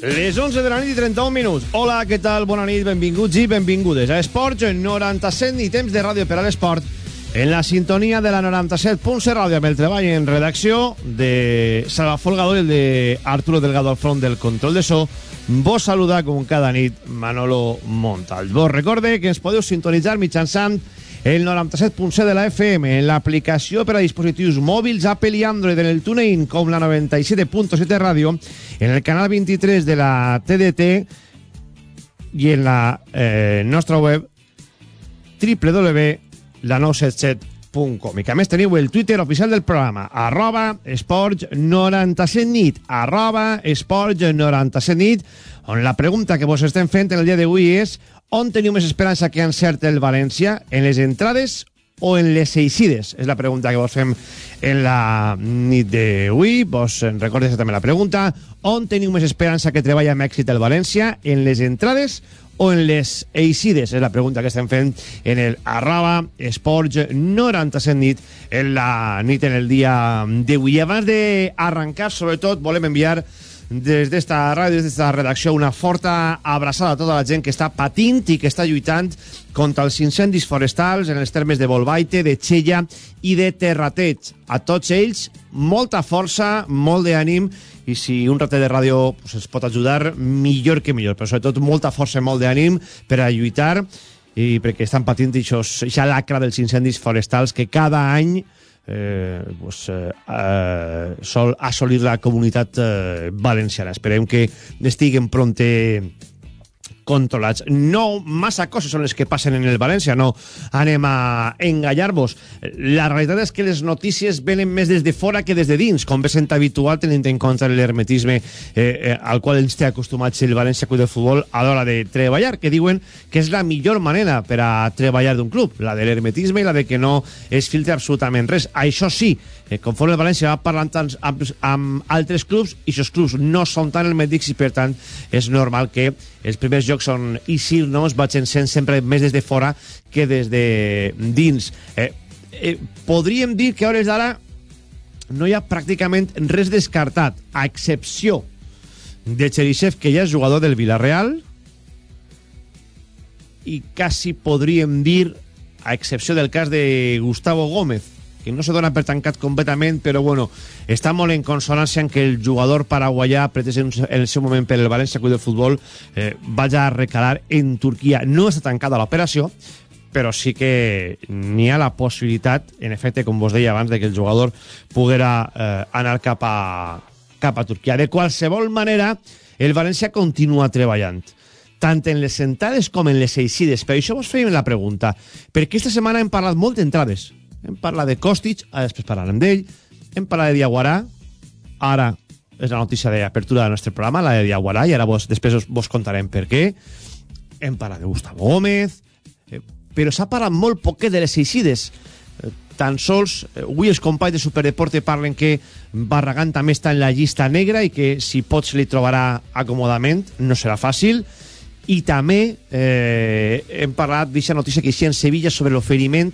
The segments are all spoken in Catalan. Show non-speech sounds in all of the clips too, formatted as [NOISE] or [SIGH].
Les 11 de la nit i 31 minuts. Hola, què tal? Bona nit, benvinguts i benvingudes a Esports 97 i temps de ràdio per a l'esport en la sintonia de la 97.7 ràdio amb el treball en redacció de Salva Folgado i el de Arturo Delgado al front del control de so. Vos saluda com cada nit Manolo Montal. Vos recorde que ens podeu sintonitzar mitjançant el 97.7 de la FM, en l'aplicació per a dispositius mòbils Apple i Android, en el TuneIn, com la 97.7 ràdio, en el canal 23 de la TDT i en la eh, nostra web www.la977.com i que a més teniu el Twitter oficial del programa arroba esports97nit arroba esports97nit on la pregunta que vos estem fent en el dia d'avui és on teniu més esperança que encerte el València? En les entrades o en les eixides? És la pregunta que vos fem en la nit d'avui. Vos recordes també la pregunta. On teniu més esperança que treballa amb èxit el València? En les entrades o en les eixides? És la pregunta que estem fent en el arroba esports 97 nit en la nit en el dia d'avui. I abans d'arrencar, sobretot, volem enviar des d'esta ràdio, des d'esta redacció, una forta abraçada a tota la gent que està patint i que està lluitant contra els incendis forestals en els termes de Volbaite, de Xella i de Terrateig. A tots ells, molta força, molt d'ànim, i si un ratet de ràdio pues, ens pot ajudar, millor que millor, però sobretot molta força i molt d'ànim per a lluitar i perquè estan patint això, això lacra dels incendis forestals que cada any eh, pues, eh, eh, sol assolir la comunitat eh, valenciana. Esperem que estiguen pronte controlats. No massa coses són les que passen en el València, no anem a enganyar-vos. La realitat és que les notícies venen més des de fora que des de dins, com ve habitual tenint en compte l'hermetisme eh, eh, al qual ens té acostumats el València Club de Futbol a l'hora de treballar, que diuen que és la millor manera per a treballar d'un club, la de l'hermetisme i la de que no es filtre absolutament res. Això sí, eh, conforme el València va parlant tant amb, amb altres clubs, i aquests clubs no són tan hermètics i per tant és normal que els primers jocs on Isil no es vagin sent sempre més des de fora que des de dins. Eh, eh, podríem dir que a hores d'ara no hi ha pràcticament res descartat, a excepció de Cherisev, que ja és jugador del Villarreal, i quasi podríem dir, a excepció del cas de Gustavo Gómez, que no se dona per tancat completament, però bueno, està molt en consonància en que el jugador paraguaià pretès en el seu moment per el València Club de Futbol eh, vaya a recalar en Turquia. No està tancada l'operació, però sí que n'hi ha la possibilitat, en efecte, com vos deia abans, de que el jugador poguera eh, anar cap a, cap a Turquia. De qualsevol manera, el València continua treballant tant en les sentades com en les eixides. Per això vos feim la pregunta, perquè aquesta setmana hem parlat molt d'entrades, hem parlat de Kostic, ara després parlarem d'ell, hem parlat de Diaguarà, ara és la notícia d'apertura del nostre programa, la de Diaguarà, i ara vos, després vos, contarem per què. Hem parlat de Gustavo Gómez, eh, però s'ha parlat molt poquet de les eixides. Eh, tan sols, eh, avui els companys de Superdeporte parlen que Barragán també està en la llista negra i que si pot se li trobarà acomodament, no serà fàcil, i també eh, hem parlat d'aquesta notícia que hi en Sevilla sobre l'oferiment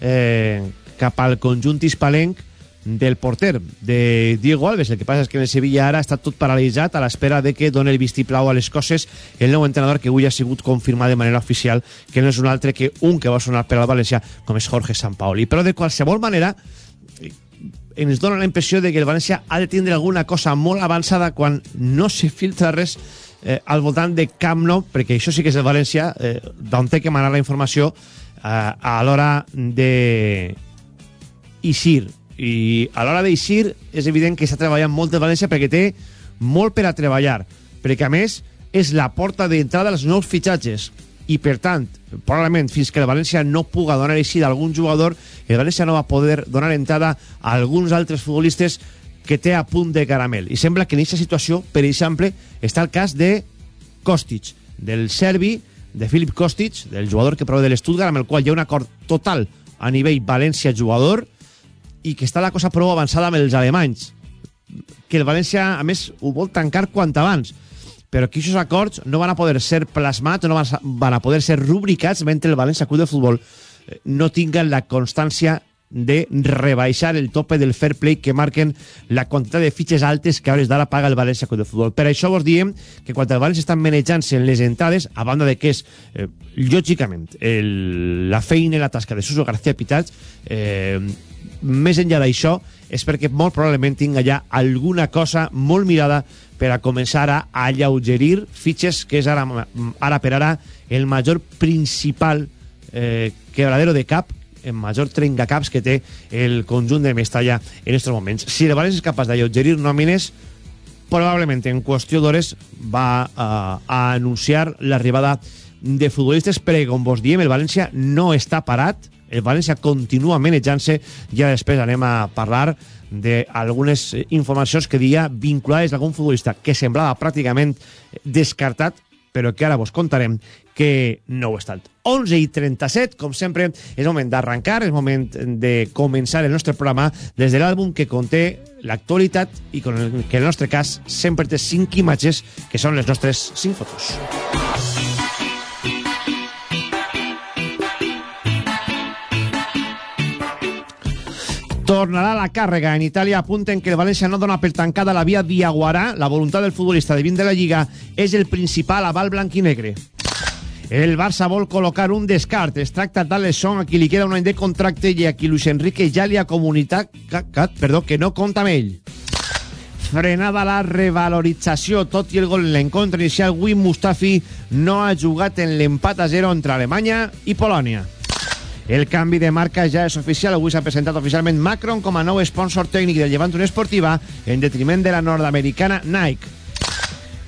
eh, cap al conjunt hispalenc del porter de Diego Alves. El que passa és que en el Sevilla ara està tot paralitzat a l'espera de que doni el vistiplau a les coses el nou entrenador que avui ha sigut confirmat de manera oficial que no és un altre que un que va sonar per al València com és Jorge Sampaoli. Però de qualsevol manera ens dona la impressió de que el València ha de tindre alguna cosa molt avançada quan no se filtra res eh, al voltant de Camp Nou, perquè això sí que és el València, eh, d'on té que manar la informació eh, a l'hora de Isir. I a l'hora d'Isir és evident que està treballant molt el València perquè té molt per a treballar, perquè a més és la porta d'entrada als nous fitxatges i per tant, probablement fins que el València no puga donar així d'algun jugador, el València no va poder donar entrada a alguns altres futbolistes que té a punt de caramel. I sembla que en aquesta situació, per exemple, està el cas de Kostic, del serbi, de Filip Kostic, del jugador que prové de l'Stuttgart, amb el qual hi ha un acord total a nivell València-jugador i que està la cosa prou avançada amb els alemanys. Que el València, a més, ho vol tancar quant abans però que aquests acords no van a poder ser plasmats, no van a poder ser rubricats mentre el València Club de Futbol no tinguen la constància de rebaixar el tope del fair play que marquen la quantitat de fitxes altes que a hores d'ara paga el València de Futbol. Per això vos diem que quan el València està manejant-se en les entrades, a banda de que és, eh, lògicament, el, la feina i la tasca de Suso García Pitats, eh, més enllà d'això, és perquè molt probablement tinga ja alguna cosa molt mirada per a començar a alleugerir fitxes, que és ara, ara per ara el major principal eh, quebradero de cap major trencacaps que té el conjunt de Mestalla en aquests moments. Si el València és capaç d'allotgerir nòmines, probablement en qüestió d'hores va uh, a anunciar l'arribada de futbolistes, perquè, com vos diem, el València no està parat, el València continua manejant-se, ja després anem a parlar d'algunes informacions que dia vinculades a algun futbolista que semblava pràcticament descartat però que ara vos contarem que no ho ha estat. 11 i 37, com sempre, és moment d'arrencar, és moment de començar el nostre programa des de l'àlbum que conté l'actualitat i que en el nostre cas sempre té 5 imatges que són les nostres 5 fotos. tornarà la càrrega. En Itàlia apunten que el València no dona per tancada la via Diaguarà. La voluntat del futbolista de vint de la Lliga és el principal aval blanquinegre. El Barça vol col·locar un descart. Es tracta d'Alesson, a qui li queda un any de contracte i a qui Luis Enrique ja li ha comunicat perdó, que no compta amb ell. Frenada la revalorització, tot i el gol en l'encontre inicial, Wim Mustafi no ha jugat en l'empat a 0 entre Alemanya i Polònia. El canvi de marca ja és oficial. Avui s'ha presentat oficialment Macron com a nou sponsor tècnic del Llevant Esportiva en detriment de la nord-americana Nike.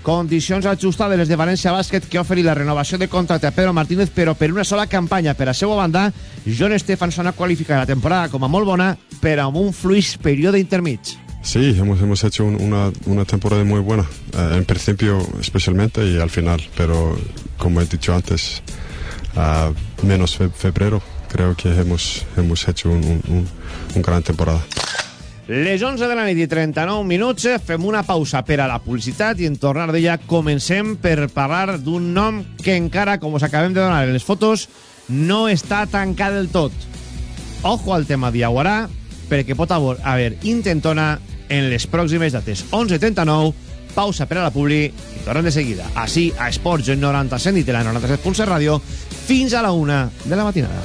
Condicions ajustades de València Bàsquet que oferi la renovació de contracte a Pedro Martínez però per una sola campanya. Per a seva banda, John Stefansson ha qualificat la temporada com a molt bona però amb un fluix període intermig. Sí, hemos, hemos hecho un, una, una, temporada muy buena, uh, en principio especialmente y al final, pero como he dicho antes, uh, menos fe febrero, creo que hemos, hemos hecho un, un, un gran temporada. Les 11 de la nit i 39 minuts fem una pausa per a la publicitat i en tornar d'ella comencem per parlar d'un nom que encara, com us acabem de donar en les fotos, no està tancat del tot. Ojo al tema d'Iaguarà, perquè pot haver intentona en les pròximes dates. 11.39, pausa per a la publi i tornem de seguida. Així, a Esports 97 i la 97.7 Ràdio, fins a la una de la matinada.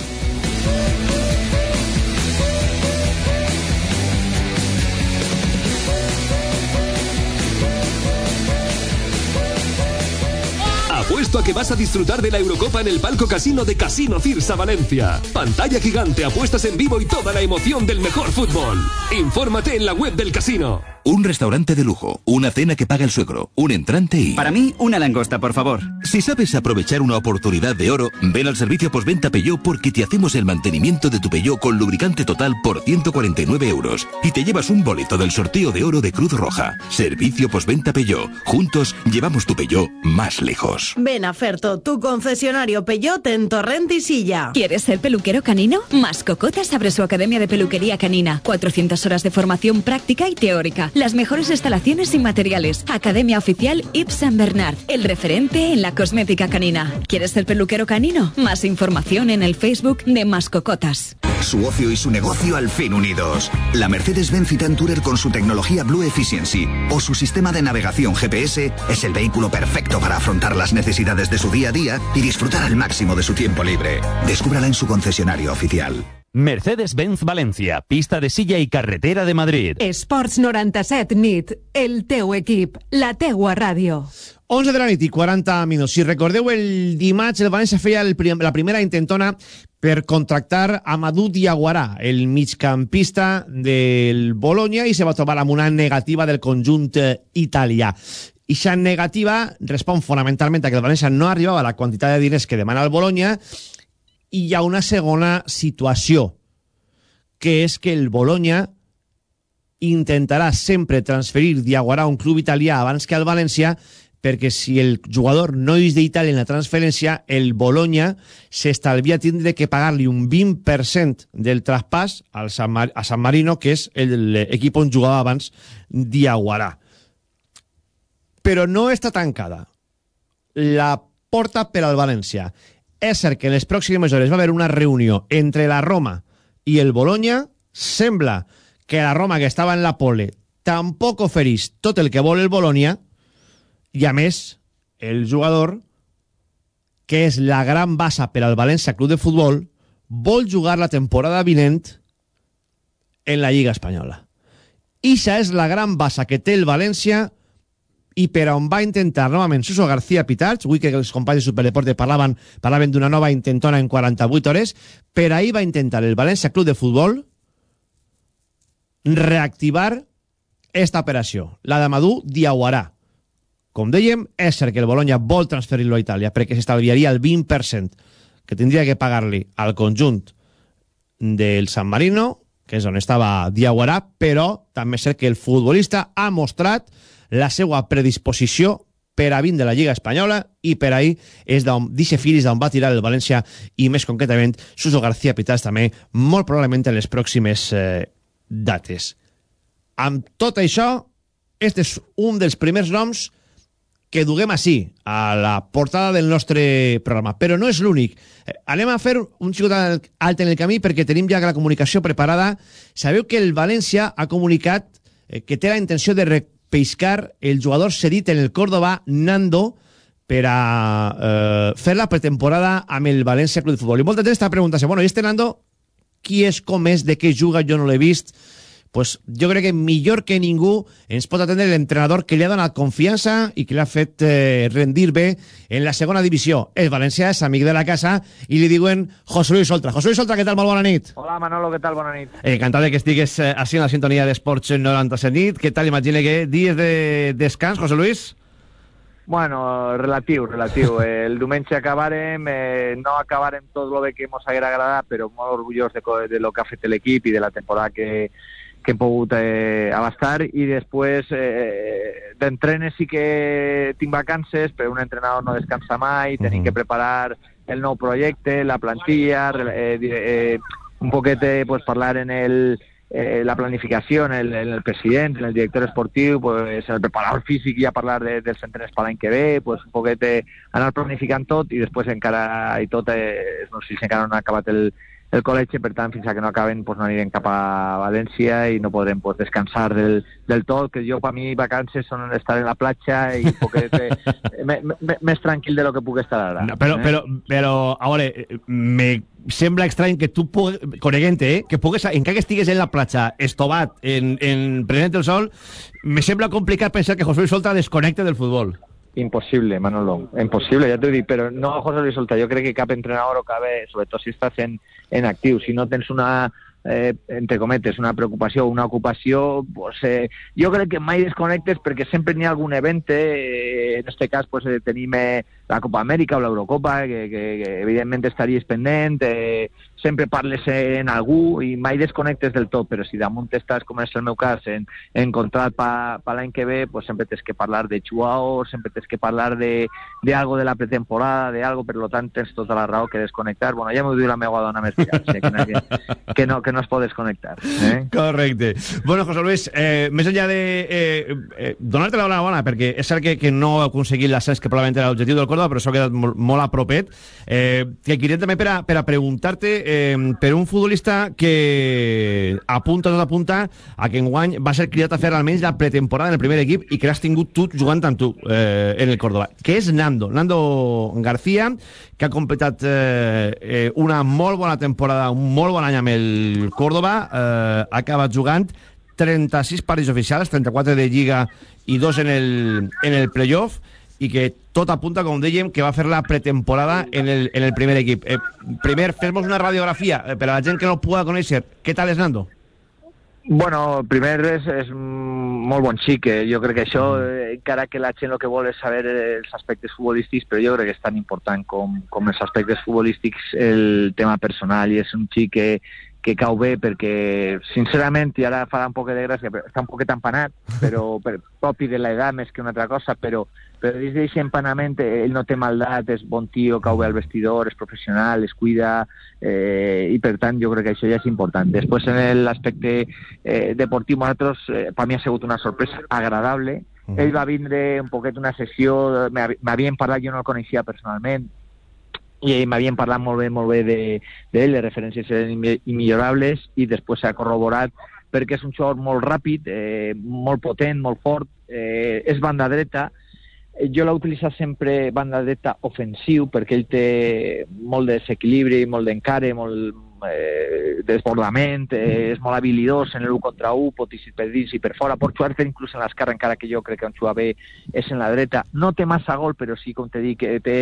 Apuesto a que vas a disfrutar de la Eurocopa en el palco casino de Casino Cirsa Valencia. Pantalla gigante, apuestas en vivo y toda la emoción del mejor fútbol. Infórmate en la web del casino. Un restaurante de lujo, una cena que paga el suegro, un entrante y... Para mí, una langosta, por favor. Si sabes aprovechar una oportunidad de oro, ven al servicio postventa Peugeot porque te hacemos el mantenimiento de tu Peugeot con lubricante total por 149 euros y te llevas un boleto del sorteo de oro de Cruz Roja. Servicio postventa Peugeot. Juntos llevamos tu Peugeot más lejos. Ven a Ferto, tu concesionario Peugeot en Torrent y Silla. ¿Quieres ser peluquero canino? Mascocotas abre su academia de peluquería canina. 400 horas de formación práctica y teórica las mejores instalaciones y materiales. Academia Oficial Yves Saint Bernard, el referente en la cosmética canina. ¿Quieres ser peluquero canino? Más información en el Facebook de Mascocotas. Su ocio y su negocio al fin unidos. La Mercedes-Benz Citan Tourer con su tecnología Blue Efficiency o su sistema de navegación GPS es el vehículo perfecto para afrontar las necesidades de su día a día y disfrutar al máximo de su tiempo libre. Descúbrala en su concesionario oficial. Mercedes-Benz Valencia, pista de silla i carretera de Madrid. Esports 97 nit, el teu equip, la teua ràdio. 11 de la nit i 40 minuts. Si recordeu, el dimarts el València feia el prim la primera intentona per contractar a Madú Diaguarà, el migcampista del Bologna, i se va trobar amb una negativa del conjunt italià. I aquesta negativa respon fonamentalment a que el València no arribava a la quantitat de diners que demana el Bologna i hi ha una segona situació, que és que el Bologna intentarà sempre transferir Diaguarà a un club italià abans que al València perquè si el jugador no és d'Itàlia en la transferència, el Bologna s'estalvia tindre que pagar-li un 20% del traspàs al San a San Marino, que és l'equip on jugava abans Diaguarà. Però no està tancada. La porta per al València. És cert que en les pròximes hores va haver una reunió entre la Roma i el Bologna. Sembla que la Roma, que estava en la pole, tampoc ofereix tot el que vol el Bologna. I, a més, el jugador, que és la gran bassa per al València Club de Futbol, vol jugar la temporada vinent en la Lliga Espanyola. Ixa és la gran bassa que té el València i per on va intentar novament Suso García Pitarch, avui que els companys de Superdeporte parlaven, parlaven d'una nova intentona en 48 hores, per ahir va intentar el València Club de Futbol reactivar esta operació, la d'Amadou Diaguarà. Com dèiem, és cert que el Bologna vol transferir-lo a Itàlia perquè s'estalviaria el 20% que tindria que pagar-li al conjunt del San Marino, que és on estava Diaguarà, però també és cert que el futbolista ha mostrat la seva predisposició per a vint de la Lliga Espanyola i per ahir és d'on dice Filis d'on va tirar el València i més concretament Suso García Pitas també molt probablement en les pròximes eh, dates. Amb tot això, este és un dels primers noms que duguem així, a la portada del nostre programa. Però no és l'únic. Eh, anem a fer un xicot alt en el camí perquè tenim ja la comunicació preparada. Sabeu que el València ha comunicat eh, que té la intenció de repescar el jugador cedit en el Córdoba, Nando, per a eh, fer la pretemporada amb el València Club de Futbol. I molta gent està preguntant-se, bueno, i este Nando, qui és, com és, de què juga, jo no l'he vist pues jo crec que millor que ningú ens pot atendre l'entrenador que li ha donat confiança i que l'ha fet eh, rendir bé en la segona divisió. És València, és amic de la casa i li diuen José Luis Oltra. José Luis Oltra, què tal? Molt bona nit. Hola Manolo, què tal? Bona nit. Eh, encantat que estigues eh, així en la sintonia d'Esports 97 nit. Què tal? Imagina que dies de descans, José Luis? Bueno, relatiu, relatiu. [LAUGHS] El diumenge acabarem, eh, no acabarem tot el bé que ens haguera agradat, però molt orgullós de, de lo que ha fet l'equip i de la temporada que, que hem pogut eh, abastar i després eh, d'entrenes sí que tinc vacances, però un entrenador no descansa mai, tenim uh -huh. que preparar el nou projecte, la plantilla, eh, eh, un poquet eh, pues, parlar en el, eh, la planificació, en el, en el president, en el director esportiu, pues, el preparador físic i a parlar de, dels entrenes per l'any que ve, pues, un poquet eh, anar planificant tot i després encara i tot, eh, no sé si encara no ha acabat el, el col·legi, per tant, fins a que no acaben pues, no anirem cap a València i no podrem pues, descansar del, del tot, que jo per mi vacances són estar en la platja i poquet, [LAUGHS] eh, més tranquil de lo que puc estar ara. No, però, eh? però, però, a veure, me sembla estrany que tu, coneguent eh, que pugues, encara que estigues en la platja, estobat, en, en present el sol, me sembla complicat pensar que José Luis Solta desconnecte del futbol. Impossible, Manolo, impossible, ja t'ho dic, però no José Luis Solta, jo crec que cap entrenador o cap, sobretot si estàs en, en actiu, si no tens una, eh, entre cometes, una preocupació, una ocupació, pues, eh, jo que mai desconnectes perquè sempre n'hi ha algun event, eh, en aquest cas pues, eh, la Copa Amèrica o l'Eurocopa, que, que, que evidentment estaries pendent, eh, sempre parles en algú i mai desconnectes del tot, però si damunt estàs, com és el meu cas, en, en contrat pa, pa l'any que ve, pues sempre tens que parlar de jugadors, sempre tens que parlar de, de algo de la pretemporada, de algo, per lo tant tens tota la raó que desconnectar. Bueno, ja m'ho diu la meva dona més que, que, que, no, que no es pot desconnectar. Eh? Correcte. Bueno, José Luis, eh, més enllà de eh, eh, donar-te la bona, perquè és cert que, que no heu aconseguit l'ascens que probablement era l'objectiu del Córdoba, però s'ha quedat molt, molt a propet. Eh, que queria també per a, per a preguntar-te eh, per un futbolista que apunta tot apunta a que enguany va ser cridat a fer almenys la pretemporada en el primer equip i que l'has tingut tu jugant amb tu eh, en el Córdoba, que és Nando, Nando García, que ha completat eh, eh, una molt bona temporada, un molt bon any amb el Córdoba, eh, ha acabat jugant 36 partits oficials, 34 de Lliga i dos en el, en el playoff, i que tot apunta, com dèiem, que va fer la pretemporada en el, en el primer equip. Eh, primer, fes-nos una radiografia eh, per a la gent que no pugui conèixer. Què tal és Nando? Bueno, primer és, és molt bon xic, eh? jo crec que això, eh, encara que la gent el que vol és saber els aspectes futbolístics, però jo crec que és tan important com, com els aspectes futbolístics el tema personal, i és un xic que, que cau bé perquè, sincerament, i ara farà un poc de gràcia, està un poquet empanat, [LAUGHS] però per, propi de l'edat més que una altra cosa, però, però dins d'aquest empanament ell no té maldat, és bon tio, cau bé al vestidor, és professional, es cuida, eh, i per tant jo crec que això ja és important. Després en l'aspecte eh, deportiu, nosaltres, eh, per mi ha sigut una sorpresa agradable, uh -huh. ell va vindre un poquet una sessió, m'havien parlat, jo no el coneixia personalment, i m'havien parlat molt bé, molt bé d'ell, de, les referències eren immillorables i després s'ha corroborat perquè és un xor molt ràpid, eh, molt potent, molt fort, eh, és banda dreta, eh, jo l'he utilitzat sempre banda dreta ofensiu perquè ell té molt de desequilibri, molt d'encare, molt, eh, desbordament, eh, és molt habilidós en l'1 contra 1, pot ir per dins i per fora, pot jugar inclús en l'esquerra, encara que jo crec que on juga bé és en la dreta. No té massa gol, però sí, com te dic, que té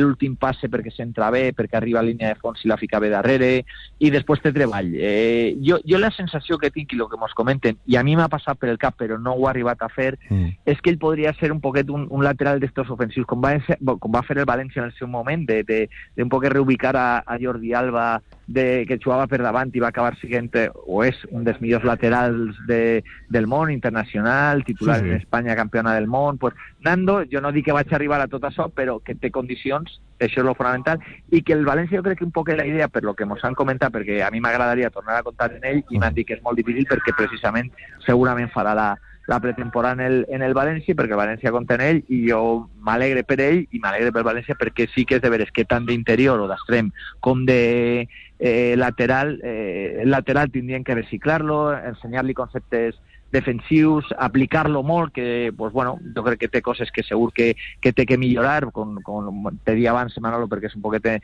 l'últim passe perquè s'entra bé, perquè arriba a línia de fons i la fica bé darrere, i després té treball. Eh, jo, jo la sensació que tinc i el que mos comenten, i a mi m'ha passat per el cap, però no ho ha arribat a fer, mm. és que ell podria ser un poquet un, un lateral d'estos ofensius, com va, com va fer el València en el seu moment, de, de, de un poc reubicar a, a Jordi Alba de, que jugava per davant i va acabar sent, o és, un dels millors laterals de, del món, internacional, titular sí, sí. en Espanya, campiona del món. Pues, Nando, jo no dic que vaig arribar a tot això, però que té condicions, això és lo fonamental, i que el València jo crec que un poc la idea, per lo que ens han comentat, perquè a mi m'agradaria tornar a comptar en ell, i m'han dit que és molt difícil perquè precisament segurament farà la, la pretemporada en el, en el València perquè el València compta en ell i jo m'alegre per ell i m'alegre per València perquè sí que és de veres que tant d'interior o d'extrem com de eh, lateral, eh, lateral tindrien que reciclar-lo, ensenyar-li conceptes defensius, aplicar-lo molt, que pues, bueno, jo crec que té coses que segur que, que té que millorar, com, com te dia abans, Manolo, perquè és un poquet eh,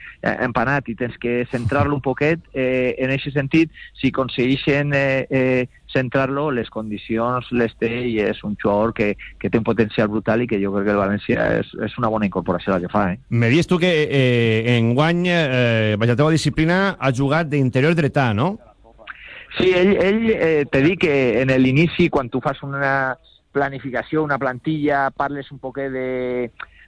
empanat i tens que centrar-lo un poquet. Eh, en aquest sentit, si aconsegueixen eh, eh, centrar-lo, les condicions les té i és un jugador que, que té un potencial brutal i que jo crec que el València és, és una bona incorporació la que fa. Eh? Me dius tu que eh, en guany, eh, la teva disciplina, ha jugat d'interior dretà, no? Sí, ell, ell eh, te dic que en l'inici, quan tu fas una planificació, una plantilla, parles un poquet de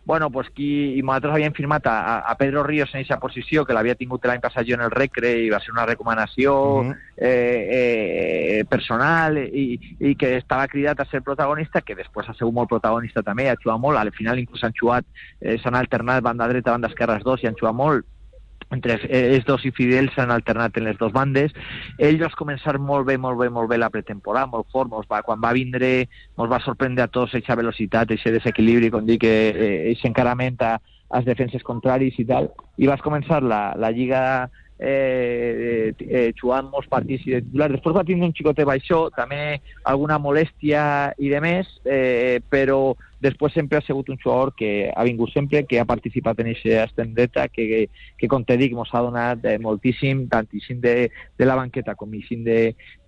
bueno, pues qui, i nosaltres havíem firmat a, a Pedro Ríos en aquesta posició, que l'havia tingut l'any passat jo en el Recre i va ser una recomanació uh -huh. eh, eh, personal i, i que estava cridat a ser protagonista, que després ha sigut molt protagonista també, ha jugat molt, al final inclús han jugat, eh, s'han alternat banda dreta, banda esquerra els dos i han jugat molt, entre els dos i Fidel s'han alternat en les dues bandes. Ell va començar molt bé, molt bé, molt bé la pretemporada, molt fort, molt va, quan va vindre ens va sorprendre a tots aquesta velocitat, aquest desequilibri, com dic, aquest encarament a, als defenses contraris i tal, i vas començar la, la Lliga eh, eh, jugant molts partits i de titular. Després va tindre un xicotet baixó, també alguna molèstia i de més, eh, però després sempre ha sigut un jugador que ha vingut sempre, que ha participat en aquesta estendeta, que, que com te dic, ens ha donat eh, moltíssim, tantíssim de, de la banqueta com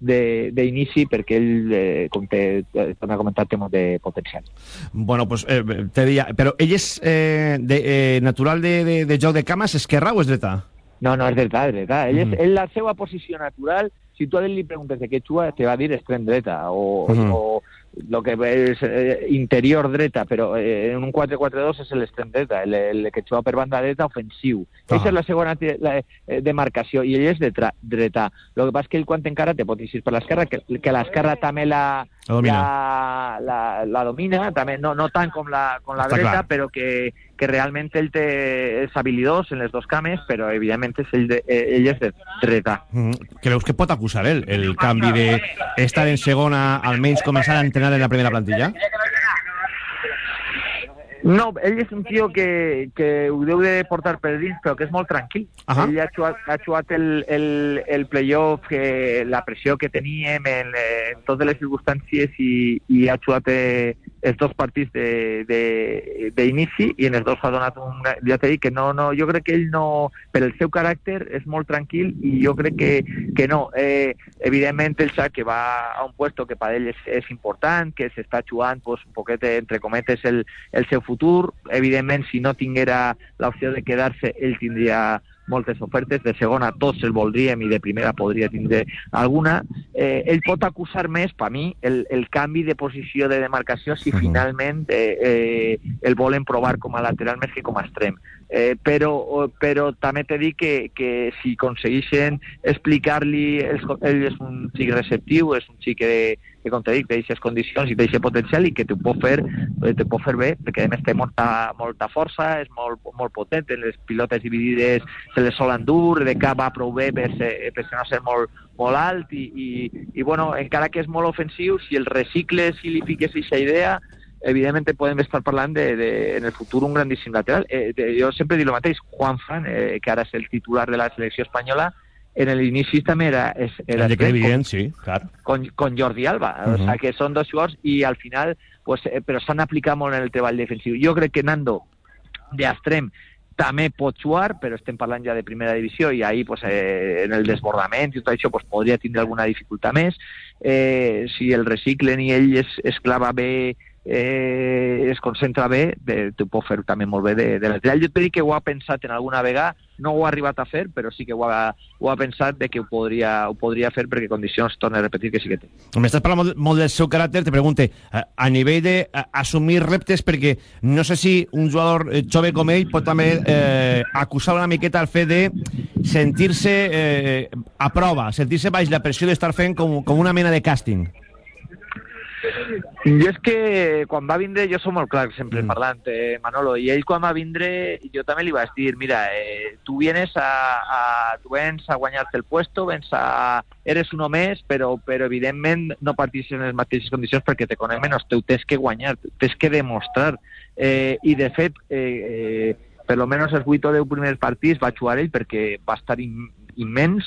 d'inici, perquè ell, eh, com te ha comentat, té molt de potencial. Bueno, pues, eh, te diria, però ell és eh, de, eh, natural de, de, de joc de cames, esquerra o és dreta? No, no, és dreta, és dreta. Ell és, mm. ell, la seva posició natural, si tu a ell li preguntes de què juga, te va dir extrem dreta o, mm. o lo que és eh, interior dreta, però eh, en un 4-4-2 és l'extrem dreta, el, el que juga per banda dreta ofensiu. Ah. Aquesta és la segona la, eh, demarcació i ell és de dreta. El que passa és que ell quan encara te pot eixir per l'esquerra, que, que l'esquerra també la, la domina, la, la, la domina també, no, no tant com la, com la dreta, clar. però que, que realment ell té, és habilidós en les dos cames, però evidentment és ell, de, eh, ell és de dreta. Mm -hmm. Creus que pot acusar ell el canvi d'estar en segona, almenys començar a entrenar en la primera plantilla? No, ell és un tio que, que ho deu de portar per dins, però que és molt tranquil. Uh -huh. Ell ha jugat, ha jugat el, el, el playoff, que, la pressió que teníem en, en totes les circumstàncies i, i ha jugat eh, els dos partits d'inici i en els dos ha donat un... Ja t'he dit que no, no, jo crec que ell no... Per el seu caràcter és molt tranquil i jo crec que, que no. Eh, evidentment ell sap que va a un puesto que per ell és, és important, que s'està jugant pues, un poquet, entre cometes, el, el seu futur. Evidentment, si no tinguera l'opció de quedar-se, ell tindria moltes ofertes, de segona tots el voldríem i de primera podria tindre alguna. Eh, ell pot acusar més, per mi, el, el canvi de posició de demarcació si finalment eh, eh, el volen provar com a lateral més que com a extrem. Eh, però, però també t'he dit que, que si aconsegueixen explicar-li, ell és un xic receptiu, és un xic que, que com t'he dit, té aquestes condicions i té aquest potencial i que t'ho pot fer, eh, te pot fer bé, perquè a més té molta, molta força, és molt, molt potent, les pilotes dividides se les solen dur, de cap va prou bé per, ser, per no ser molt, molt alt i, i, i bueno, encara que és molt ofensiu, si el recicles i li fiques aquesta idea, evidentment podem estar parlant de, de, en el futur un grandíssim lateral. Eh, de, jo sempre dic el mateix, Juan Fran, eh, que ara és el titular de la selecció espanyola, en el inici també era, es- era que evident, sí, clar. con, con Jordi Alba. O Ujú. sea, que són dos jugadors i al final, pues, eh, però s'han aplicat molt en el treball defensiu. Jo crec que Nando, d'extrem, també pot jugar, però estem parlant ja de primera divisió i ahí pues, eh, en el desbordament i tot això pues, podria tindre alguna dificultat més. Eh, si el reciclen i ell es, es clava bé, eh, es concentra bé, de, t'ho pot fer també molt bé de, de lateral. Jo t'he dit que ho ha pensat en alguna vegada, no ho ha arribat a fer, però sí que ho ha, ho ha pensat de que ho podria, ho podria fer perquè condicions, torno a repetir, que sí que té. M'estàs parlant molt, molt del seu caràcter, te pregunte, a, a nivell d'assumir reptes, perquè no sé si un jugador eh, jove com ell pot també eh, acusar una miqueta el fet de sentir-se eh, a prova, sentir-se baix la pressió d'estar fent com, com una mena de càsting. Jo és que quan va vindre, jo som molt clar sempre Mm. parlant, eh, Manolo, i ell quan va vindre, jo també li vaig dir, mira, eh, tu vienes a, a, tu vens a guanyar-te el puesto, vens a, eres uno més, però, però evidentment no partís en les mateixes condicions perquè te conec menys, tu tens que guanyar, tens que demostrar. Eh, I de fet, eh, eh, per lo menos els 8 o 10 primers partits va jugar ell perquè va estar im immens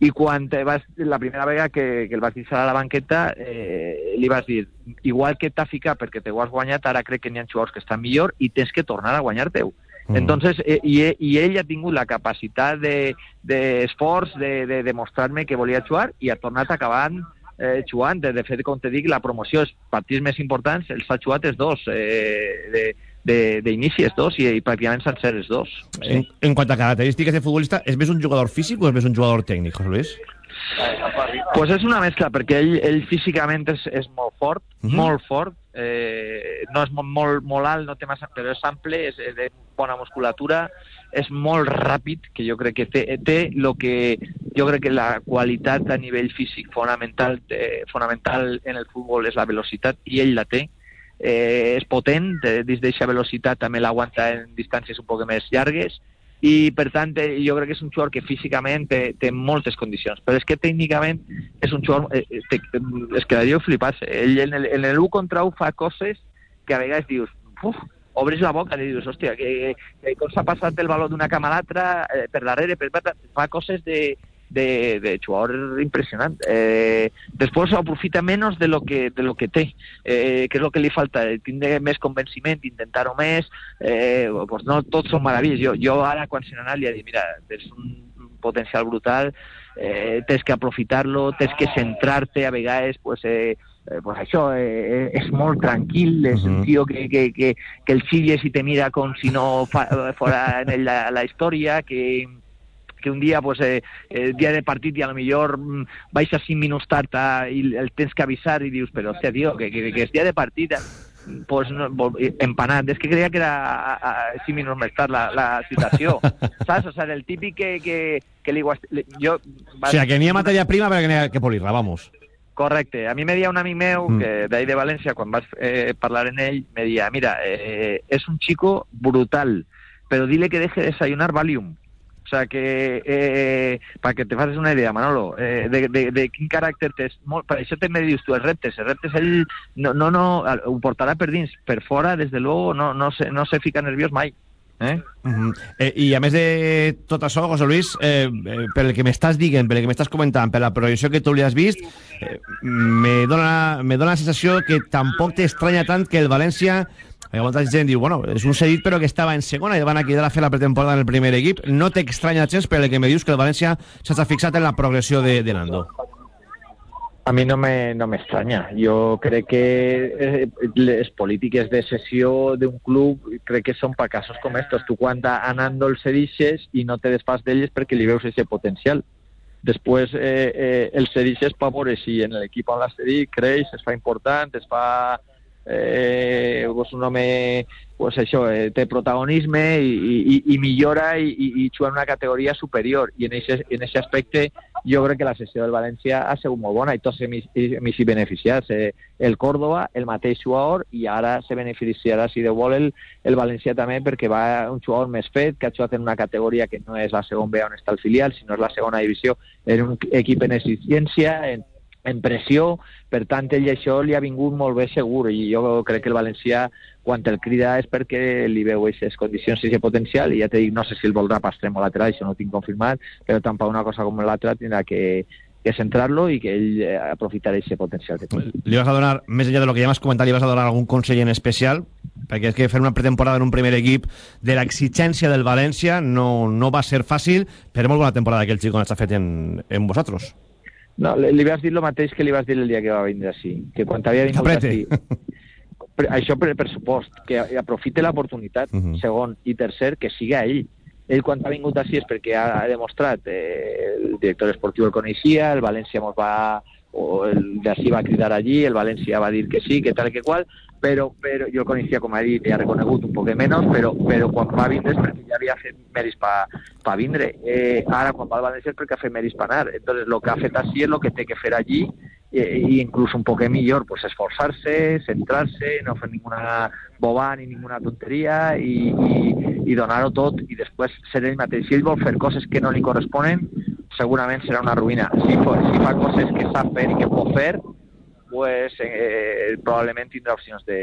i quan vas, la primera vegada que, que el vas deixar a la banqueta eh, li vas dir, igual que t'ha ficat perquè te ho has guanyat, ara crec que n'hi ha jugadors que estan millor i tens que tornar a guanyar-te-ho. Mm. Entonces, eh, i, i ell ha tingut la capacitat d'esforç de, de, de demostrar-me que volia jugar i ha tornat acabant eh, jugant. De, de fet, com te dic, la promoció, els partits més importants, els ha jugat els dos, eh, de- d'inici els dos i, i pràcticament sencer els dos. En, en quant a característiques de futbolista, és més un jugador físic o és més un jugador tècnic, José Luis? Pues és una mescla, perquè ell, ell físicament és, és molt fort, Mhm. molt fort, eh, no és molt, molt, molt alt, no té massa, però és ample, és, és de bona musculatura, és molt ràpid, que jo crec que té, té lo que jo crec que la qualitat a nivell físic fonamental, eh, fonamental en el futbol és la velocitat, i ell la té, eh, és potent, de- dins d'aquesta velocitat també l'aguanta en distàncies un poc més llargues, i per tant eh, jo crec que és un jugador que físicament té, té moltes condicions però és que tècnicament és un jugador eh, eh, té, és que diu flipats ell en el, en el 1 contra 1 fa coses que a vegades dius uf, obres la boca i dius hòstia que, que com s'ha passat el valor d'una cama a l'altra eh, per darrere per, per, fa coses de, de, de jugador impressionant. Eh, després aprofita menys de lo que, de lo que té, eh, que és el que li falta, eh, tindre més convenciment, intentar-ho més, eh, pues no tots són meravelles. Jo, jo ara, quan se n'anà, li he dit, mira, tens un potencial brutal, eh, tens que aprofitar-lo, tens que centrar-te, a vegades, pues, eh, eh, pues això, eh, és molt tranquil, és un tio que, que, que, que el xilles i te mira com si no fa, fora en la, la història, que, que un dia, pues, eh, el dia de partit i a lo millor mm, baixa 5 minuts tard a, i el tens que avisar i dius, però hòstia, tio, que, que, que és dia de partit, eh, pues, no, vol- empanat. És que creia que era a, a, a 5 minuts més tard la, la situació. [LAUGHS] Saps? O sea, el típic que, que, que li, li, jo, O sea, que n'hi ha matèria prima però que n'hi ha que polir-la, vamos. Correcte. A mi me deia un amic meu, Mm. que de València, quan vas eh, parlar en ell, me deia, mira, eh, és un chico brutal, però dile que deje de desayunar Valium. O sea, que, eh, para que te facis una idea, Manolo, eh, de, de, de quin caràcter tens. Molt, per això també dius tu, els reptes. Els reptes ell no, no, no, ho portarà per dins. Luego, no, no, se, no se fica nerviós mai. Eh? Uh -huh. eh, I a més de tot això, José Luis, eh, eh, el que m'estàs dient, el que m'estàs comentant, per la projecció que tu li has vist, eh, me, dona, me dona la sensació que tampoc t'estranya tant que el València hi ha molta gent diu, bueno, és un cedit però que estava en segona i van a quedar a fer la pretemporada en el primer equip. No t'estranya gens el que me dius que el València s'ha fixat en la progressió de, de Nando. A mi no me, no m'estranya. Jo crec que eh, les polítiques de sessió d'un club crec que són per casos com estos. Tu quan a Nando el cedixes i no te desfas d'elles perquè li veus ese potencial. Després eh, eh, el cedixes per veure si en l'equip on l'has cedit creix, es fa important, es fa eh, pues un home pues això, eh, protagonisme i, i, i millora i, en una categoria superior i en ese aspecte jo crec que la sessió del València ha sigut molt bona i tots hem s'hi beneficiats. Eh, el Córdoba, el mateix jugador i ara se beneficiarà si de vol el, el València també perquè va un jugador més fet que ha jugat en una categoria que no és la segona B on està el filial sinó és la segona divisió en un equip en eficiència en, en pressió, per tant ell això li ha vingut molt bé segur i jo crec que el Valencià quan el crida és perquè li veu aquestes condicions i potencial i ja te dic, no sé si el voldrà pas extrem o lateral, això no ho tinc confirmat, però tampoc una cosa com l'altra tindrà que, que centrar-lo i que ell eh, aprofitarà aquest potencial que té. Li vas a donar, més enllà de lo que ja m'has comentat, li vas a donar algun consell en especial? Perquè és que fer una pretemporada en un primer equip de l'exigència del València no, no va ser fàcil, però molt bona temporada que el Xicón està fet en, en vosaltres. No, li, li vas dir el mateix que li vas dir el dia que va vindre així, que quan t'havia vingut així... [LAUGHS] Això per, per supost, que aprofite l'oportunitat, uh Mhm. -huh. segon, i tercer, que siga ell. Ell quan ha vingut així és perquè ha, ha demostrat, eh, el director esportiu el coneixia, el València mos va o el d'ací va cridar allí, el València va dir que sí, que tal que qual, però, però jo el coneixia, com ha dit, ha reconegut un poc menys, però, però quan va vindre és perquè ja havia fet mèrits pa, pa vindre. Eh, ara, quan va al València és perquè ha fet mèrits pa anar. Entonces, lo que ha fet així és lo que té que fer allí, eh, i inclús un poc millor, pues esforzarse, centrarse, no fer ninguna bobà ni ninguna tonteria i, i, i donar-ho tot i després ser ell mateix. Si ell vol fer coses que no li corresponen, segurament serà una ruïna. Si, fa, si fa coses que sap fer i que pot fer, pues eh, probablement tindrà opcions de,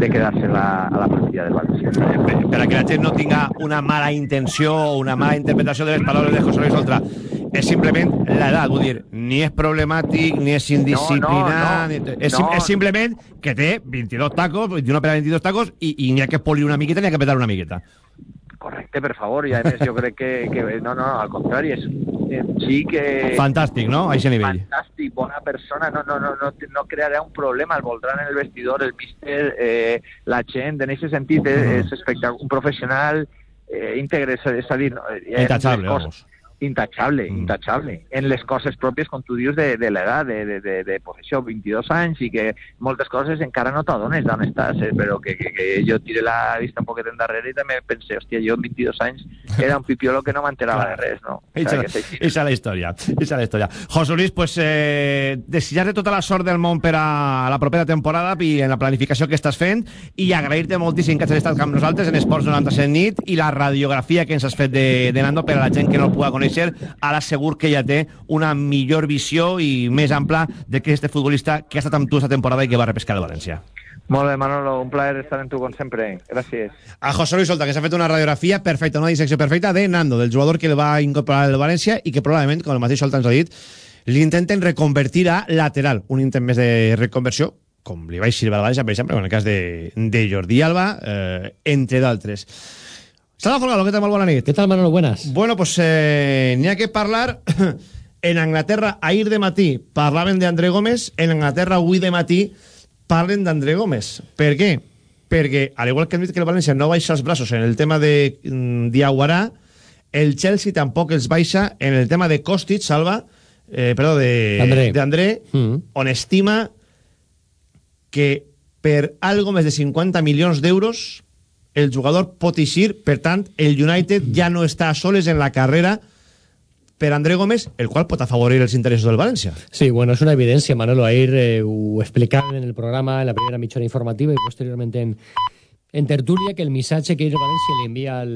de quedar-se a la plantilla del València. Per, per a que la gent no tinga una mala intenció o una mala interpretació de les paraules de José Luis Oltra. És simplement l'edat, vull dir, ni és problemàtic, ni és indisciplinat, No, no, ni- és, no. és simplement que té 22 tacos, 21 per a 22 tacos, i, i n'hi ha que polir una miqueta, n'hi ha que petar una miqueta. Correcte, per favor, i a més jo crec que, que no, no, al contrari, és un xic que... Fantàstic, no?, a aquest nivell. Fantàstic, bona persona, no, no, no, no, no crearà un problema, el voldran en el vestidor, el míster, eh, la gent, en aquest sentit és, és espectacular, un professional eh, íntegre, és, és a dir... no, eh, Intachable, vamos. Intachable, intachable. En les coses pròpies, com tu dius, de, de l'edat, de, de, de, de pues això, 22 anys, i que moltes coses encara no t'adones d'on estàs, eh? però que, que, que jo tire la vista un poquet endarrere i també pensé, hòstia, jo amb 22 anys era un pipiolo que no m'enterava de res, no? O Eixa, sea, que és la història. Eixa la història. José Luis, pues, eh, desitjar-te tota la sort del món per a la propera temporada i en la planificació que estàs fent i agrair-te moltíssim que has estat amb nosaltres en Esports 97 nit i la radiografia que ens has fet de, de Nando per a la gent que no el puga conèixer, ara segur que ja té una millor visió i més ampla de que és este futbolista que ha estat amb tu esta temporada i que va repescar el València. Molt bé, Manolo, un plaer estar amb tu, com sempre. Gràcies. A José Luis Solta, que s'ha fet una radiografia perfecta, una dissecció perfecta de Nando, del jugador que el va incorporar al València i que probablement, com el mateix Solta ens ha dit, l'intenten reconvertir a lateral. Un intent més de reconversió, com li vaig servir al València, per exemple, en el cas de, de Jordi Alba, eh, entre d'altres. Salva Folgado, què tal? Molt bona nit. ¿Qué tal, Manolo? Buenas. Bueno, pues eh, n'hi ha que parlar... [COUGHS] en Anglaterra, ahir de matí, parlaven d'André Gómez, en Anglaterra, avui de matí, parlen d'André Gómez. Per què? Perquè, al igual que hem dit que el València no baixa els braços en el tema de mm, Diaguarà, el Chelsea tampoc els baixa en el tema de Kostic, Salva, eh, perdó, de André. d'André, Mm. on estima que per algo més de 50 milions d'euros el jugador pot eixir, per tant, el United ja no està a soles en la carrera per André Gómez, el qual pot afavorir els interessos del València. Sí, bueno, es una evidencia, Manolo. Ayer eh, ho explicaban en el programa, en la primera mitad informativa y posteriormente en, en tertulia, que el missatge que ahir València li envia al,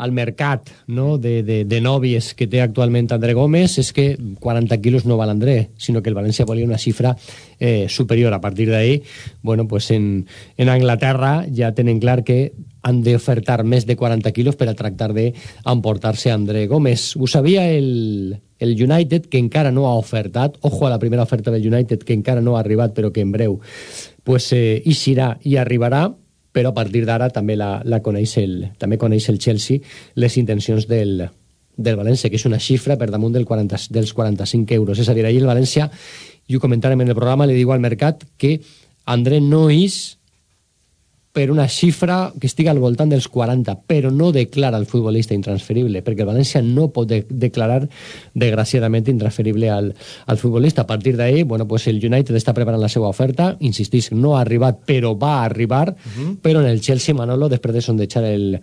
al mercat no, de, de, de nòvies que té actualment André Gómez és que 40 quilos no val André, sinó que el València volia una xifra eh, superior. A partir d'ahí, bueno, pues en, en Anglaterra ja tenen clar que han d'ofertar més de 40 quilos per a tractar d'emportar-se André Gómez. Ho sabia el, el United, que encara no ha ofertat. Ojo a la primera oferta del United, que encara no ha arribat, però que en breu pues, eh, eixirà i arribarà però a partir d'ara també la, la coneix el, també coneix el Chelsea les intencions del, del València, que és una xifra per damunt del 40, dels 45 euros. És a dir, ahir el València, i ho comentàrem en el programa, li diu al mercat que André no és per una xifra que estigui al voltant dels 40, però no declara el futbolista intransferible, perquè el València no pot de declarar desgraciadament intransferible al, al futbolista. A partir d'ahí, bueno, pues el United està preparant la seva oferta, insistís, no ha arribat, però va arribar, uh -huh. però en el Chelsea, Manolo, després de sondejar el,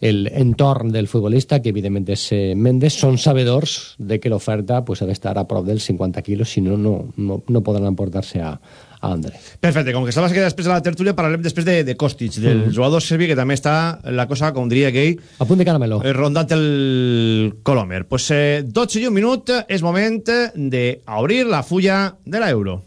el entorn del futbolista, que evidentment és eh, Mendes, són sabedors de que l'oferta pues, ha d'estar a prop dels 50 quilos, si no, no, no, no podran emportar-se a, a André. Perfecte, com que estava que després de la tertúlia parlarem després de, de Kostic, del Mm. jugador serbi que també està la cosa, com diria aquell, A punt de caramelo. eh, rondat el Colomer. Pues eh, 12 i un minut és moment d'obrir la fulla de l'euro.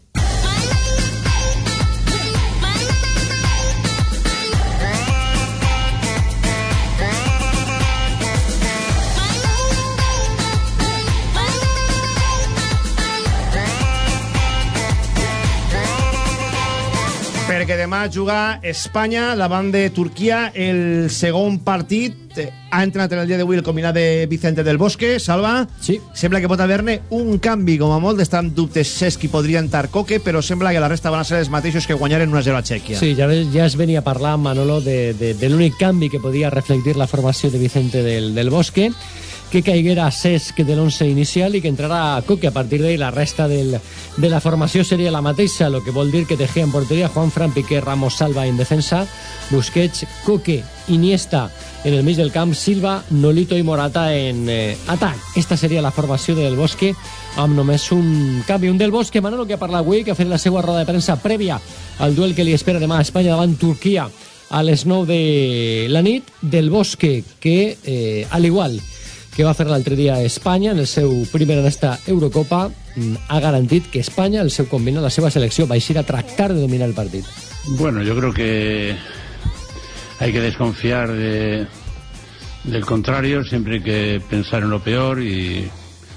Perquè demà juga Espanya davant de Turquia el segon partit. Ha entrenat en el dia d'avui el combinat de Vicente del Bosque. Salva, sí. sembla que pot haver-ne un canvi com a molt, estan dubtes Cesc i podria entrar Coque, però sembla que la resta van a ser els mateixos que guanyaren 1-0 a Txèquia. Sí, ja, ja es venia a parlar, Manolo, de, de, de l'únic canvi que podia reflectir la formació de Vicente del, del Bosque, que caiguera Cesc de l'11 inicial i que entrarà Coque. A partir d'ahí la resta del, de la formació seria la mateixa, el que vol dir que Tejea en porteria, Juan Fran, Piqué, Ramos, Salva en defensa, Busquets, Coque, Iniesta en el mig del camp, Silva, Nolito i Morata en eh, atac. Esta seria la formació del Bosque amb només un canvi. Un del Bosque, Manolo, que ha parlat avui, que ha fet la seva roda de premsa prèvia al duel que li espera demà a Espanya davant Turquia a les 9 de la nit. Del Bosque, que, eh, al igual que va fer l'altre dia a Espanya en el seu primer en esta Eurocopa, mm, ha garantit que Espanya, el seu combinat, la seva selecció, va eixir a tractar de dominar el partit. Bueno, yo creo que hay que desconfiar de, del contrario, siempre hay que pensar en lo peor y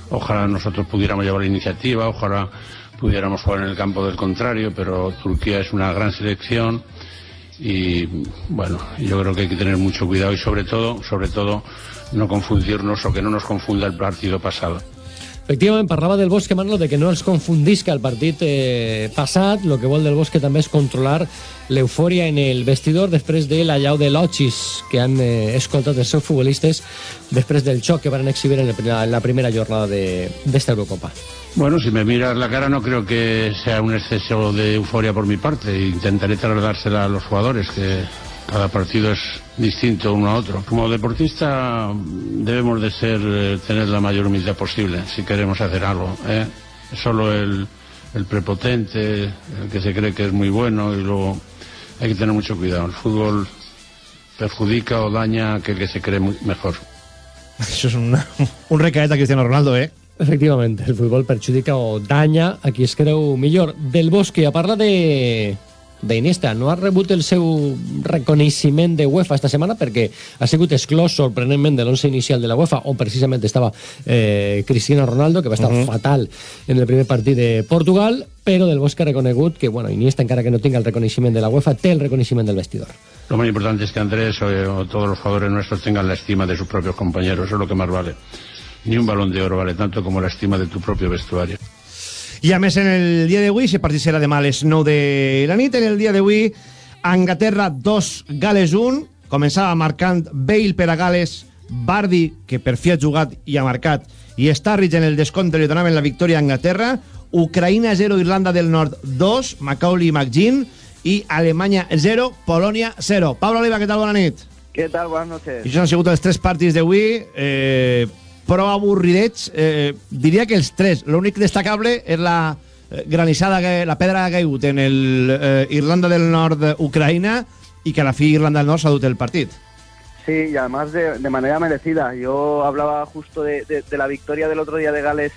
ojalá nosotros pudiéramos llevar la iniciativa, ojalá pudiéramos jugar en el campo del contrario, pero Turquía es una gran selección y bueno, yo creo que hay que tener mucho cuidado y sobre todo, sobre todo, no confundirnos o que no nos confunda el partido pasado. Efectivament, parlava del Bosque, Manolo, de que no els confundisca el partit eh, passat. Lo que vol del Bosque també és controlar l'eufòria en el vestidor després de la llau de Lochis que han eh, escoltat els seus futbolistes després del xoc que van exhibir en, el, en la primera jornada de- d'esta Eurocopa. Bueno, si me miras la cara no creo que sea un exceso de euforia por mi parte. Intentaré trasladársela a los jugadores, que cada partido es distinto uno a otro. Como deportista debemos de ser, eh, tener la mayor humildad posible si queremos hacer algo. ¿eh? Solo el, el prepotente, el que se cree que es muy bueno y luego hay que tener mucho cuidado. El fútbol perjudica o daña a aquel que se cree mejor. [LAUGHS] És una, un recaet a Cristiano Ronaldo, eh? Efectivament, el futbol perjudica o danya a qui es creu millor. Del Bosque, a parlar de d'Iniesta, no ha rebut el seu reconeixement de UEFA esta setmana perquè ha sigut exclòs sorprenentment de l'11 inicial de la UEFA on precisament estava eh, Cristiano Ronaldo que va estar Mhm. fatal en el primer partit de Portugal però Del Bosque ha reconegut que bueno, Iniesta encara que no tinga el reconeixement de la UEFA té el reconeixement del vestidor Lo más importante es que Andrés o, o todos los jugadores nuestros tengan la estima de sus propios compañeros, eso es lo que más vale. Ni un balón de oro vale tanto como la estima de tu propio vestuario. I a més en el dia d'avui, si partit serà demà a les 9 de la nit, en el dia d'avui Anglaterra 2, Gales 1 començava marcant Bale per a Gales Bardi, que per fi ha jugat i ha marcat i Starridge en el descompte li donaven la victòria a Anglaterra Ucraïna 0, Irlanda del Nord 2 Macaulay i McGinn i Alemanya 0, Polònia 0 Pablo Oliva, què tal? Bona nit ¿Qué tal? Buenas noches. I això han sigut els tres partits d'avui eh, prou avorridets eh, diria que els tres l'únic destacable és la eh, granissada, que, la pedra que ha caigut en el eh, Irlanda del Nord Ucraïna i que a la fi Irlanda del Nord s'ha dut el partit Sí, y además de, de manera merecida. Yo hablaba justo de, de- de la victoria del otro día de Gales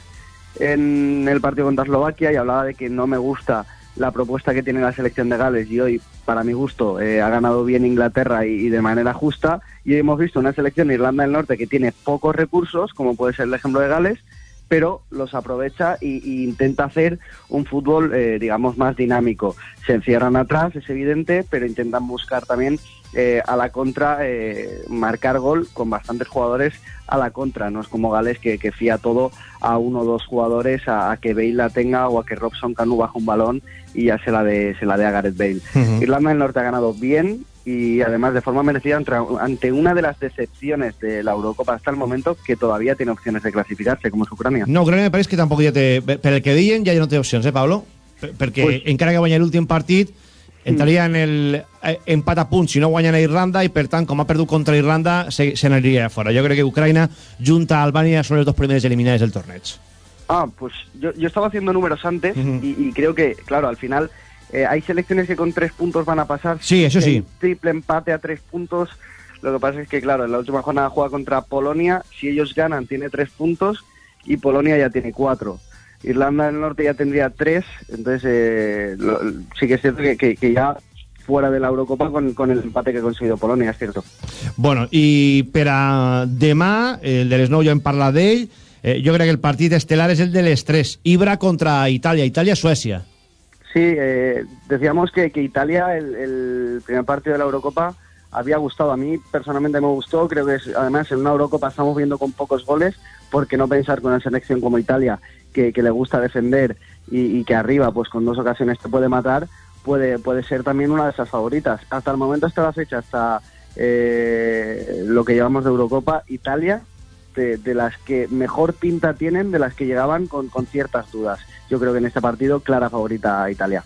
en el partido contra Eslovaquia y hablaba de que no me gusta la propuesta que tiene la selección de Gales y hoy, para mi gusto, eh, ha ganado bien Inglaterra y, de manera justa y hemos visto una selección de Irlanda del Norte que tiene pocos recursos, como puede ser el ejemplo de Gales, pero los aprovecha y intenta hacer un fútbol, eh, digamos, más dinámico. Se encierran atrás, es evidente, pero intentan buscar también eh, a la contra eh, marcar gol con bastantes jugadores a la contra. No es como Gales que, que fía todo a uno o dos jugadores, a, a que Bale la tenga o a que Robson Canu baje un balón y ya se la dé se la dé a Gareth Bale. Ujú. Irlanda del Norte ha ganado bien y además de forma merecida ante, ante una de las decepciones de la Eurocopa hasta el momento que todavía tiene opciones de clasificarse, como es Ucrania. No, Ucrània me pareix que tampoc ja té... Per el que diuen ja no té opcions, eh, Pablo? Per- Perquè Pues- encara que guanya l'últim partit entraria en el eh, empat a punts si no guanyen a Irlanda i per tant com ha perdut contra Irlanda se, se n'aniria fora jo crec que Ucraïna junta a Albània són les dos primeres eliminades del torneig Ah, pues yo, yo estaba haciendo números antes y, y creo que, claro, al final Eh, hay selecciones que con tres puntos van a pasar. Sí, eso sí. Triple empate a tres puntos. Lo que pasa es que, claro, en la última jornada juega contra Polonia. Si ellos ganan, tiene tres puntos y Polonia ya tiene cuatro. Irlanda del Norte ya tendría tres. Entonces, eh, lo- sí que es cierto que, que- que ya fuera de la Eurocopa con, con el empate que ha conseguido Polonia, es cierto. Bueno, i per a demà, el de les 9 ja hem parlat d'ell, eh, jo crec que el partit estel·lar és el de les 3. Ibra contra Itàlia, Itàlia-Suècia. Sí, eh, decíamos que, que Italia, el, el primer partido de la Eurocopa, había gustado. A mí personalmente me gustó. Creo que es, además en una Eurocopa estamos viendo con pocos goles, porque no pensar con una selección como Italia, que, le gusta defender y, que arriba, pues con dos ocasiones te puede matar, puede, puede ser también una de esas favoritas. Hasta el momento, hasta la fecha, hasta eh, lo que llevamos de Eurocopa, Italia, de, las que mejor pinta tienen, de las que llegaban con, con ciertas dudas. Yo creo que en este partido, clara favorita Italia.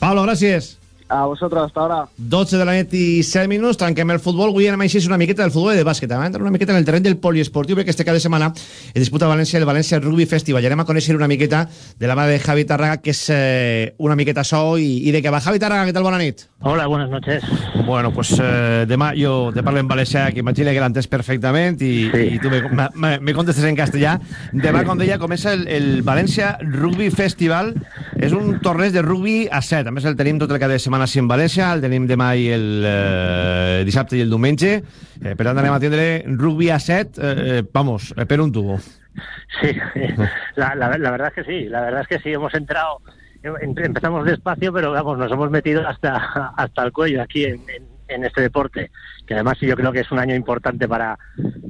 Pablo, gràcies. A vosotros, hasta ahora. 12 de la nit i 7 minuts, tanquem el futbol. Avui anem així una miqueta del futbol i de bàsquet. Anem a entrar una miqueta en el terreny del poliesportiu, perquè este cada setmana es disputa a València el València Rugby Festival. I anem a conèixer una miqueta de la mà de Javi Tárraga, que és eh, una miqueta so i, i de què va. Javi Tárraga, què tal? Bona nit. Hola, buenas noches. Bueno, pues eh, demà jo te parlo en valencià, que imagina que l'entès perfectament i, sí. i tu me, me, me contestes en castellà. Demà, com deia, comença el, el València Rugby Festival. És un torneig de rugby a set. A més, el tenim tot el cap de setmana així en València, el tenim demà i el eh, dissabte i el diumenge. Eh, per tant, anem a tindre rugby a set, eh, vamos, eh, per un tubo. Sí, [LAUGHS] la, la, la verdad es que sí, la verdad es que sí, hemos entrado, em- empezamos despacio, pero vamos, nos hemos metido hasta, hasta el cuello aquí en, en- en este deporte, que además yo creo que es un año importante para,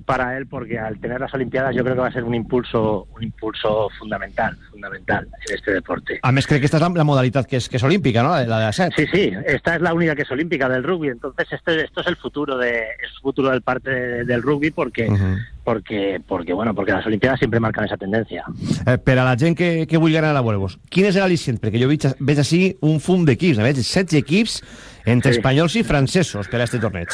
para él, porque al tener las Olimpiadas yo creo que va a ser un impulso, un impulso fundamental, fundamental en este deporte. A més, crec que esta és la, la modalitat que és, que és olímpica, no? La de, la de set. Sí, sí, esta es la única que es olímpica del rugby, entonces este, esto es el futuro de, es el futuro del parte del rugby porque, porque, porque bueno, porque las Olimpiadas siempre marcan esa tendencia. Eh, per a la gent que, que vulgui anar a veure-vos, quin és l'al·licient? Perquè jo veig, veig així un fum d'equips, veig 16 equips entre Sí. espanyols i francesos per a este torneig.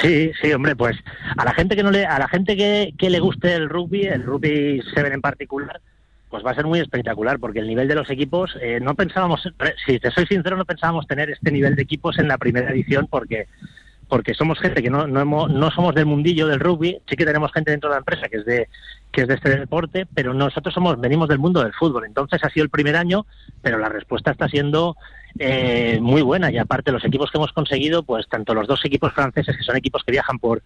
Sí, sí, hombre, pues a la gente que no le, a la gente que, que le guste el rugby, el rugby 7 en particular, pues va a ser muy espectacular, porque el nivel de los equipos, eh, no pensábamos, si te soy sincero, no pensábamos tener este nivel de equipos en la primera edición, porque porque somos gente que no, no, hemos- no somos del mundillo del rugby, sí que tenemos gente dentro de la empresa que es de que es de este deporte, pero nosotros somos venimos del mundo del fútbol. Entonces ha sido el primer año, pero la respuesta está siendo eh, muy buena. Y aparte los equipos que hemos conseguido, pues tanto los dos equipos franceses que son equipos que viajan por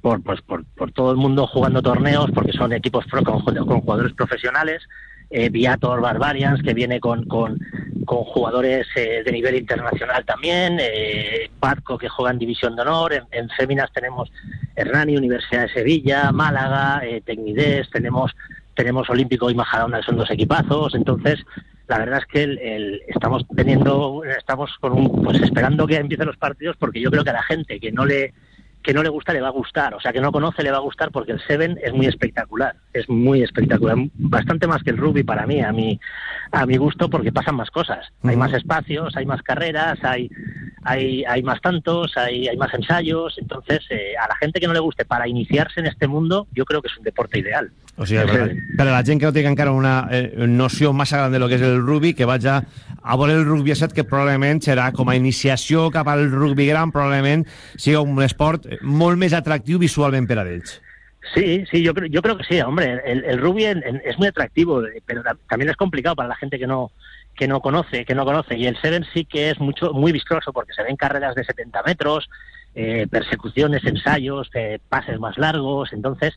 por, pues, por, por todo el mundo jugando torneos, porque son equipos pro- con, jugadores profesionales, eh, Viator Barbarians, que viene con, con, jugadores eh, de nivel internacional también, eh, que juega en División de Honor, en, en Féminas tenemos Hernani, Universidad de Sevilla, Málaga, eh, Tecnides, tenemos, tenemos Olímpico y Majadahonda, son dos equipazos, entonces la verdad es que el- el- estamos teniendo, estamos con un, pues esperando que empiecen los partidos porque yo creo que a la gente que no le que no le gusta le va a gustar, o sea que no conoce le va a gustar porque el Seven es muy espectacular, es muy espectacular, bastante más que el rugby para mí, a mi a mi gusto porque pasan más cosas, hay más espacios, hay más carreras, hay hay, hay más tantos, hay, hay más ensayos, entonces eh, a la gente que no le guste para iniciarse en este mundo, yo creo que es un deporte ideal. O sigui, per, per a la gent que no tingui encara una eh, noció massa gran de lo que és el rugby, que vaig a, a veure el rugby a set, que probablement serà com a iniciació cap al rugby gran, probablement sigui un esport molt més atractiu visualment per a ells. Sí, sí, yo creo, yo creo que sí, hombre, el, el rugby en- en- es muy atractivo, pero ta- también es complicado para la gente que no que no conoce, que no conoce, y el Seven sí que es mucho muy vistoso porque se ven carreras de 70 metros, eh, persecuciones, ensayos, eh, pases más largos, entonces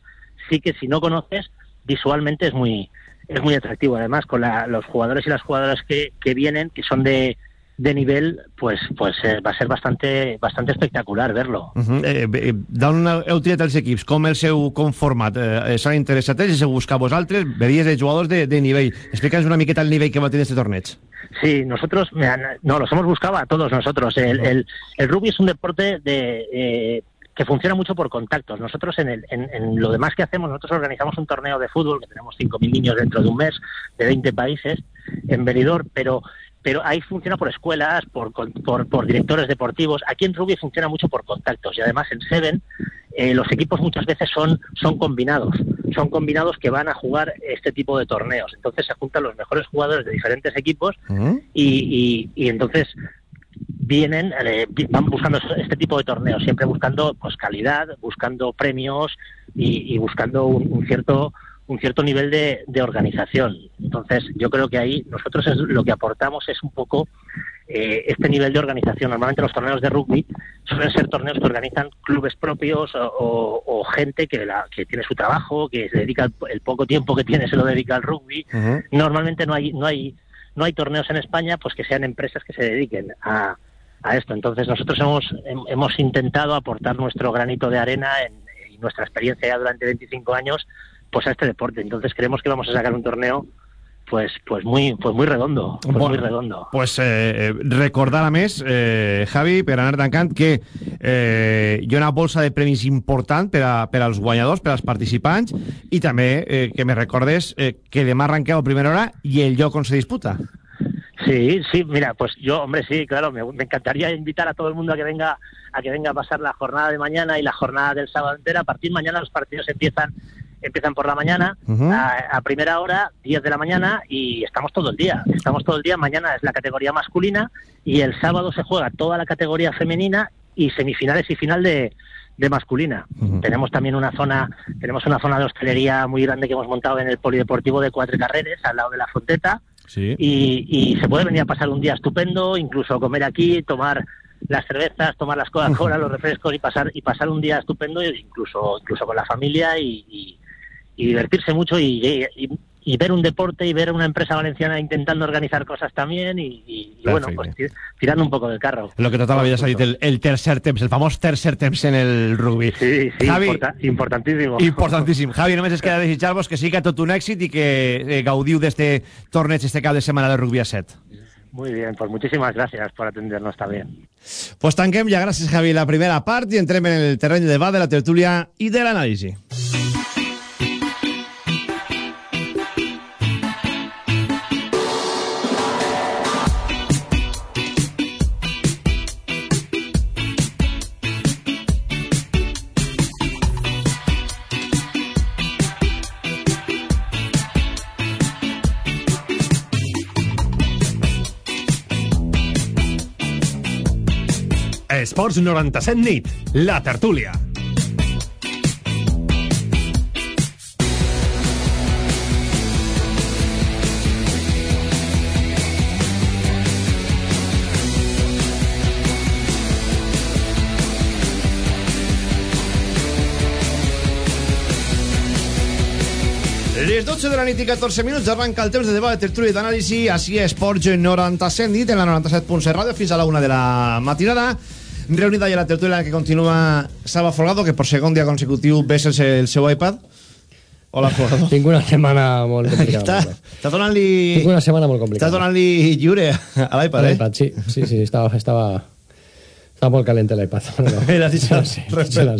sí que si no conoces visualmente es muy es muy atractivo, además con la- los jugadores y las jugadoras que, que vienen, que son de, de nivel, pues pues eh, va a ser bastante bastante espectacular verlo. Uh -huh. eh, eh, D'on heu triat els equips? Com el seu conformat? Eh, S'han interessat ells? Se buscar vosaltres? Veies de jugadors de, de nivell. Explica'ns una miqueta el nivell que va tenir este torneig. Sí, nosotros, no, los hemos buscado a todos nosotros. El, el, el rugby es un deporte de, eh, que funciona mucho por contactos. Nosotros en, el, en, en lo demás que hacemos, nosotros organizamos un torneo de fútbol, que tenemos 5.000 niños dentro de un mes, de 20 países, en Benidorm, pero pero ahí funciona por escuelas, por, por, por directores deportivos. Aquí en rugby funciona mucho por contactos y además en Seven eh, los equipos muchas veces son, son combinados. son combinados que van a jugar este tipo de torneos. Entonces se juntan los mejores jugadores de diferentes equipos y, y, y entonces vienen, eh, van buscando este tipo de torneos, siempre buscando pues calidad, buscando premios y, y buscando un, un cierto un cierto nivel de, de, organización. Entonces, yo creo que ahí nosotros es, lo que aportamos es un poco eh, este nivel de organización. Normalmente los torneos de rugby suelen ser torneos que organizan clubes propios o, o, o gente que, la, que tiene su trabajo, que se dedica el, el, poco tiempo que tiene se lo dedica al rugby. Uh -huh. Normalmente no hay no hay no hay torneos en España, pues que sean empresas que se dediquen a, a esto. Entonces nosotros hemos hemos intentado aportar nuestro granito de arena en, en nuestra experiencia ya durante 25 años pues a este deporte. Entonces creemos que vamos a sacar un torneo pues pues muy pues muy redondo, pues bueno, muy redondo. Pues eh, recordar a més, eh, Javi, per anar tancant, que eh, hi ha una bolsa de premis important per, a, per als guanyadors, per als participants, i també eh, que me recordes eh, que demà arranqueu a primera hora i el lloc on se disputa. Sí, sí, mira, pues yo, hombre, sí, claro, me, me, encantaría invitar a todo el mundo a que venga a que venga a pasar la jornada de mañana y la jornada del sábado entera. A partir de mañana los partidos empiezan empiezan por la mañana, uh -huh. a, a, primera hora, 10 de la mañana, y estamos todo el día. Estamos todo el día. Mañana es la categoría masculina y el sábado se juega toda la categoría femenina y semifinales y final de, de masculina. Uh -huh. Tenemos también una zona, tenemos una zona de hostelería muy grande que hemos montado en el polideportivo de Cuatro Carreres, al lado de la Fonteta. Sí. Y, y se puede venir a pasar un día estupendo, incluso comer aquí, tomar las cervezas, tomar las Coca-Cola, [LAUGHS] los refrescos y pasar y pasar un día estupendo, incluso incluso con la familia y, y y divertirse mucho y, y, y, ver un deporte y ver una empresa valenciana intentando organizar cosas también y, y bueno, pues tirando un poco del carro. Lo que tota la vida dit, el, el tercer temps, el famós tercer temps en el rugby. Sí, sí, Javi, importa, importantíssim. Importantíssim. Javi, només es queda desitjar-vos que siga tot un èxit i que eh, gaudiu d'este torneig, este cap de setmana de rugby a 7. Muy bien, pues muchísimas gracias por atendernos también. Pues tanquem ja, gràcies Javi, la primera part i entrem en el terreny de debat de la tertúlia i de l'anàlisi. Esports 97 nit, la tertúlia. Les 12 de la nit i 14 minuts arranca el temps de debat de tertúlia i d'anàlisi així a Esports 97 nit en la 97.7 ràdio fins a la una de la matinada reunida ja la tertúlia que continua Salva Folgado que per segon dia consecutiu ves el, el seu iPad Hola, Folgado. Tinc una setmana molt complicada. Està, està donant-li... Tinc una setmana molt complicada. Està donant-li lliure a l'iPad, eh? sí, sí, sí, estava, estava, estava molt calent l'iPad. No, no. Era deixar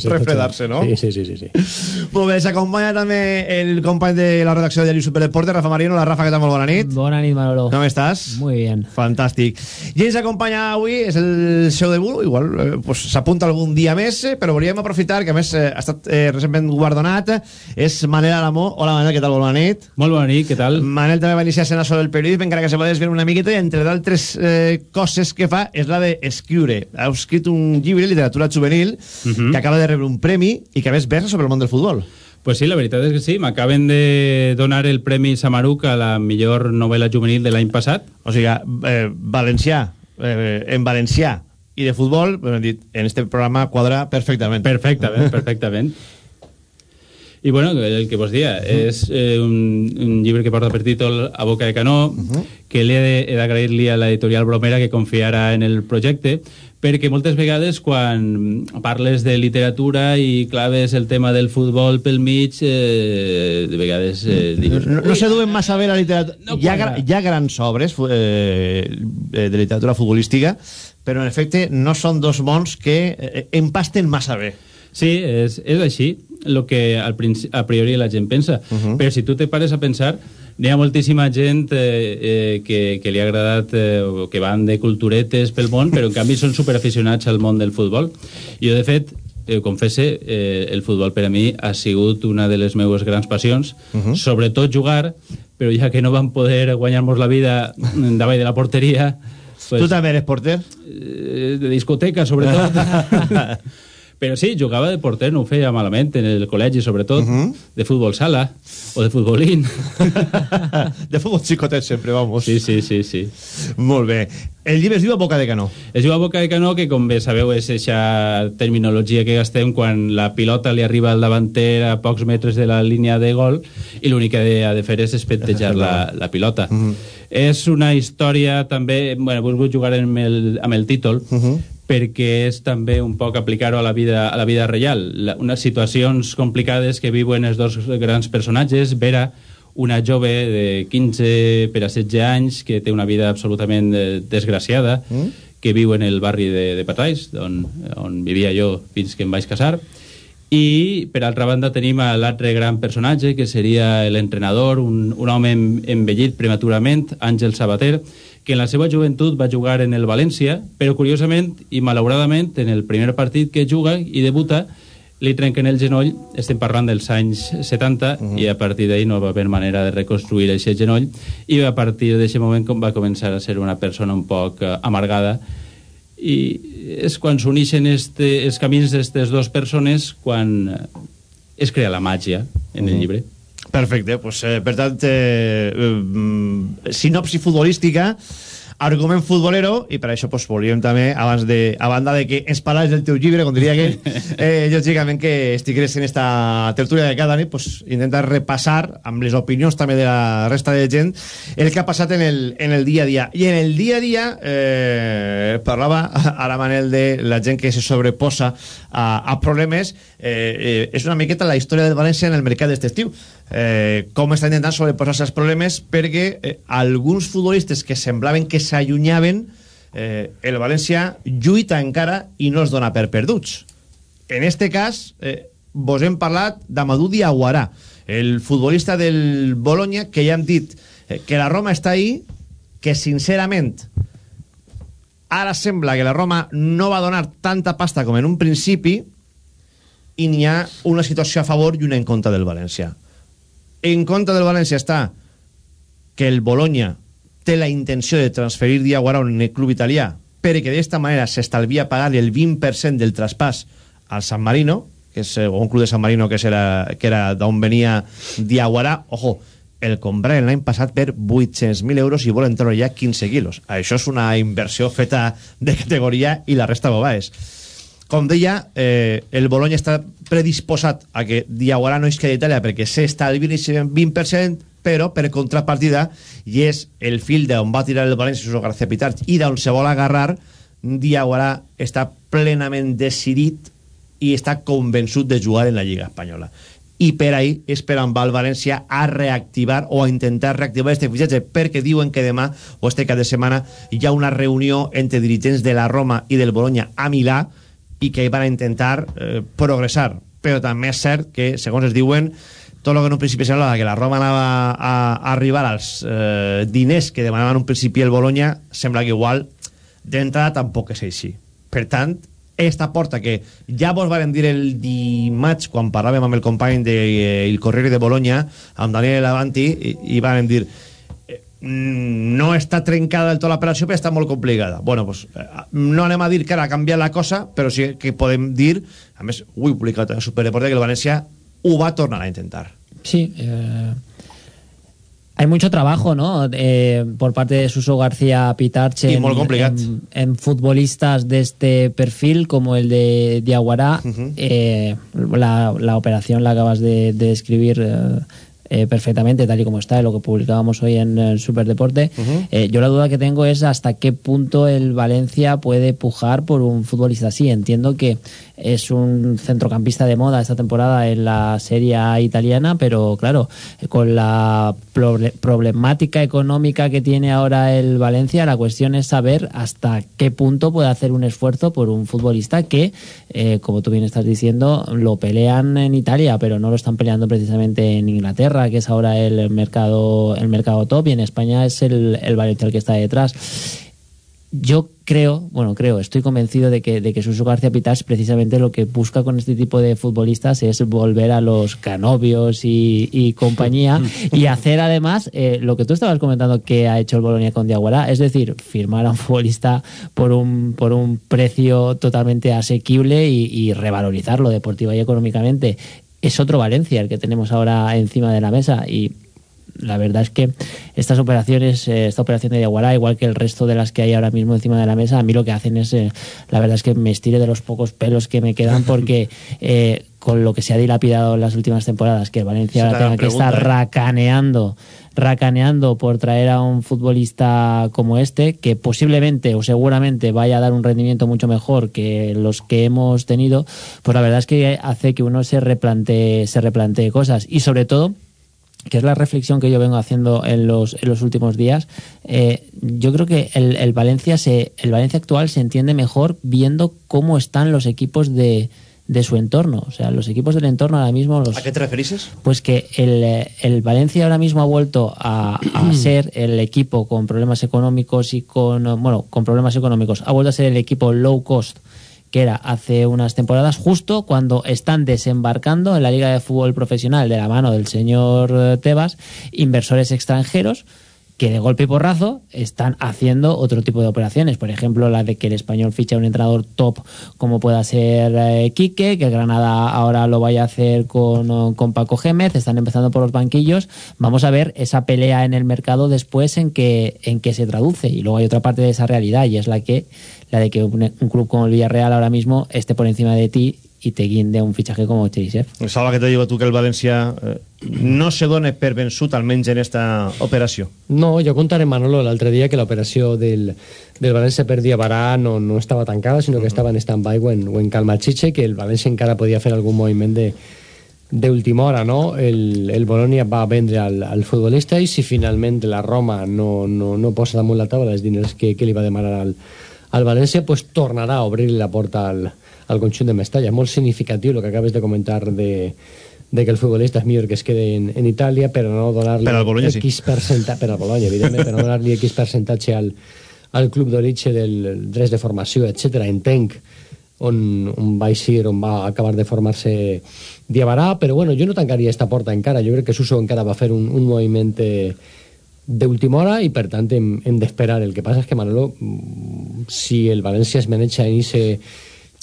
refredar-se, no? Sí, sí, sí, sí, sí. Molt bé, s'acompanya també el company de la redacció de Diari Superdeporte, Rafa Marino. La Rafa, què tal? Molt bona nit. Bona nit, Manolo. Com estàs? Muy bien. Fantàstic. I ens acompanya avui, és el seu debut, igual eh, pues, s'apunta algun dia més, eh, però volíem aprofitar, que a més eh, ha estat eh, recentment guardonat, és Manel Alamó. Hola, Manel, què tal? Bona nit. Molt bona nit, què tal? Manel també va iniciar-se en això del periodisme, encara que se podés veure una miqueta, i entre d'altres eh, coses que fa és la d'escriure. Ha escrit un llibre, literatura juvenil, uh -huh. que acaba de rebre un premi i que a més versa sobre el món del futbol. Pues sí, la veritat és que sí. M'acaben de donar el Premi Samaruc a la millor novel·la juvenil de l'any passat. O sigui, eh, valencià, eh, en valencià i de futbol, hem dit, en este programa quadra perfectament. Perfectament, [LAUGHS] perfectament. I bueno, el que vos dia, uh -huh. és eh, un, un llibre que porta per títol A boca de canó, uh -huh. que li he d'agrair-li a l'editorial Bromera que confiara en el projecte, perquè moltes vegades quan parles de literatura i claves el tema del futbol pel mig, eh, de vegades... Eh, dius, no, no se duen massa bé la literatura. No hi, ha, hi ha grans obres eh, de literatura futbolística, però en efecte no són dos mons que eh, empasten massa bé. Sí, és, és així el que al a priori la gent pensa. Uh -huh. Però si tu te pares a pensar, n'hi ha moltíssima gent eh, eh, que, que li ha agradat eh, que van de culturetes pel món, però en canvi són superaficionats al món del futbol. Jo, de fet, eh, confesse, eh, el futbol per a mi ha sigut una de les meues grans passions, uh -huh. sobretot jugar, però ja que no vam poder guanyar-nos la vida davall de la porteria... Pues, tu també eres porter? Eh, de discoteca, sobretot. [LAUGHS] Però sí, jugava de porter, no ho feia malament, en el col·legi, sobretot, uh -huh. de futbol sala o de futbolín. [LAUGHS] de futbol xicotet sempre, vamos. Sí, sí, sí, sí. Molt bé. El llibre es diu a boca de canó. Es diu a boca de canó, que com bé sabeu és aquesta terminologia que gastem quan la pilota li arriba al davanter a pocs metres de la línia de gol i l'únic que ha de fer és espetejar la, [LAUGHS] la pilota. Uh -huh. És una història també... Bueno, he volgut jugar amb el, amb el títol, uh -huh perquè és també un poc aplicar-ho a la vida a la vida real. La, unes situacions complicades que viuen els dos grans personatges, Vera, una jove de 15 per a 16 anys que té una vida absolutament eh, desgraciada, mm? que viu en el barri de, de Patais, on, on vivia jo fins que em vaig casar, i per altra banda tenim a l'altre gran personatge que seria l'entrenador, un, un home envellit prematurament, Àngel Sabater, que en la seva joventut va jugar en el València, però curiosament i malauradament en el primer partit que juga i debuta li trenquen el genoll, estem parlant dels anys 70, uh -huh. i a partir d'ahir no va haver manera de reconstruir aquest genoll, i a partir d'aquest moment va començar a ser una persona un poc uh, amargada, i és quan s'unixen este, els camins d'aquestes dues persones quan eh, es crea la màgia en uh -huh. el llibre. Perfecte, pues, eh, per tant, eh, eh, sinopsi futbolística, argument futbolero, i per això pues, volíem també, abans de, a banda de que ens parles del teu llibre, com diria que, [LAUGHS] eh, lògicament que estigués en esta tertúlia de cada nit, pues, intentar repassar, amb les opinions també de la resta de gent, el que ha passat en el, en el dia a dia. I en el dia a dia, eh, parlava [LAUGHS] ara Manel de la gent que se sobreposa a, a problemes, eh, eh, és una miqueta la història del València en el mercat d'este estiu eh, com està intentant sobreposar-se problemes perquè eh, alguns futbolistes que semblaven que s'allunyaven eh, el València lluita encara i no es dona per perduts. En este cas eh, vos hem parlat d'Amadou Diaguarà el futbolista del Bologna que ja hem dit eh, que la Roma està ahí que sincerament ara sembla que la Roma no va donar tanta pasta com en un principi i n'hi ha una situació a favor i una en contra del València en contra del València està que el Bologna té la intenció de transferir Diaguara a un club italià perquè d'esta manera s'estalvia pagar el 20% del traspàs al San Marino, que és eh, un club de San Marino que era, que era d'on venia Diaguara, ojo, el comprar l'any passat per 800.000 euros i volen treure ja 15 quilos. Això és una inversió feta de categoria i la resta bobades com deia, eh, el Bologna està predisposat a que Diaguara no es quedi d'Itàlia perquè s'està al 20%, però per contrapartida, i és el fil d'on va tirar el València Suso García Pitarch i d'on se vol agarrar, Diaguara està plenament decidit i està convençut de jugar en la Lliga Espanyola. I per ahí és per el València a reactivar o a intentar reactivar este fitxatge, perquè diuen que demà o este cap de setmana hi ha una reunió entre dirigents de la Roma i del Bologna a Milà, i que van intentar eh, progressar. Però també és cert que, segons es diuen, tot el que en un principi semblava que la Roma anava a, a arribar als eh, diners que demanaven un principi el Bologna, sembla que igual d'entrada tampoc és així. Per tant, esta porta que ja vos vam dir el dimarts quan parlàvem amb el company del de, eh, Corriere de Bologna, amb Daniel Avanti, i, i vam dir no està trencada del tot l'operació però està molt complicada bueno, pues, eh, no anem a dir que ara ha canviat la cosa però sí que podem dir a més, ho he publicat en Superdeporte que el Valencia ho va tornar a intentar sí eh, hay mucho trabajo ¿no? Eh, por parte de Suso García Pitarche en, en, en, futbolistas de este perfil como el de Diaguará uh -huh. eh, la, la, operación la acabas de, de describir eh, eh, perfectamente, tal y como está, lo que publicábamos hoy en, en Superdeporte. Uh -huh. eh, yo la duda que tengo es hasta qué punto el Valencia puede pujar por un futbolista así. Entiendo que es un centrocampista de moda esta temporada en la Serie italiana, pero claro, con la problemática económica que tiene ahora el Valencia, la cuestión es saber hasta qué punto puede hacer un esfuerzo por un futbolista que, eh, como tú bien estás diciendo, lo pelean en Italia, pero no lo están peleando precisamente en Inglaterra, que es ahora el mercado, el mercado top, y en España es el, el Valencia el que está detrás yo creo, bueno, creo, estoy convencido de que, de que Suso García Pitas precisamente lo que busca con este tipo de futbolistas es volver a los canovios y, y compañía [LAUGHS] y hacer además eh, lo que tú estabas comentando que ha hecho el Bolonia con Diaguará, es decir, firmar a un futbolista por un, por un precio totalmente asequible y, y revalorizarlo deportiva y económicamente. Es otro Valencia el que tenemos ahora encima de la mesa y la verdad es que estas operaciones, eh, esta operación de Diaguará, igual que el resto de las que hay ahora mismo encima de la mesa, a mí lo que hacen es, eh, la verdad es que me estire de los pocos pelos que me quedan [LAUGHS] porque eh, con lo que se ha dilapidado en las últimas temporadas, que Valencia ahora tenga que estar racaneando racaneando por traer a un futbolista como este, que posiblemente o seguramente vaya a dar un rendimiento mucho mejor que los que hemos tenido, pues la verdad es que hace que uno se replantee, se replantee cosas. Y sobre todo, que es la reflexión que yo vengo haciendo en los, en los últimos días, eh, yo creo que el, el Valencia se, el Valencia actual se entiende mejor viendo cómo están los equipos de, de su entorno. O sea, los equipos del entorno ahora mismo los, ¿A qué te referices? pues que el, el Valencia ahora mismo ha vuelto a, a [CLEARS THROAT] ser el equipo con problemas económicos y con, bueno, con problemas económicos, ha vuelto a ser el equipo low cost que era hace unas temporadas, justo cuando están desembarcando en la Liga de Fútbol Profesional de la mano del señor eh, Tebas, inversores extranjeros que de golpe y porrazo están haciendo otro tipo de operaciones. Por ejemplo, la de que el español ficha un entrenador top como pueda ser eh, Quique, que el Granada ahora lo vaya a hacer con, eh, con Paco Gémez, están empezando por los banquillos. Vamos a ver esa pelea en el mercado después en que, en que se traduce. Y luego hay otra parte de esa realidad y es la que la de que un, un club como el Villarreal ahora mismo esté por encima de ti y te guinde un fitxatge com Cherisev. És algo que te digo tu que el València eh, no se dona per vençut almenys en esta operació. No, jo contaré, Manolo, l'altre dia que l'operació del, del València per Diabarà no, no estava tancada, sinó que estava en stand-by o en, o en calmachiche, que el València encara podia fer algun moviment de d'última hora, no? El, el Bologna va vendre al, al futbolista i si finalment la Roma no, no, no posa damunt la taula els diners que, que li va demanar al, al València, pues tornarà a obrir la porta al, al conjunt de Mestalla. Molt significatiu el que acabes de comentar de, de que el futbolista és millor que es quede en, en Itàlia però no donar-li Per Bologna, sí. X percentatge, per al Bologna, evidentment, però no donar-li X percentatge al, al club d'origen del drets de formació, etc. Entenc on, on va eixir, on va acabar de formar-se Diabarà, però bueno, jo no tancaria esta porta encara, jo crec que Suso encara va fer un, un moviment eh, d'última hora i per tant hem, hem d'esperar. El que passa és que Manolo, mm, si el València es maneja en ese,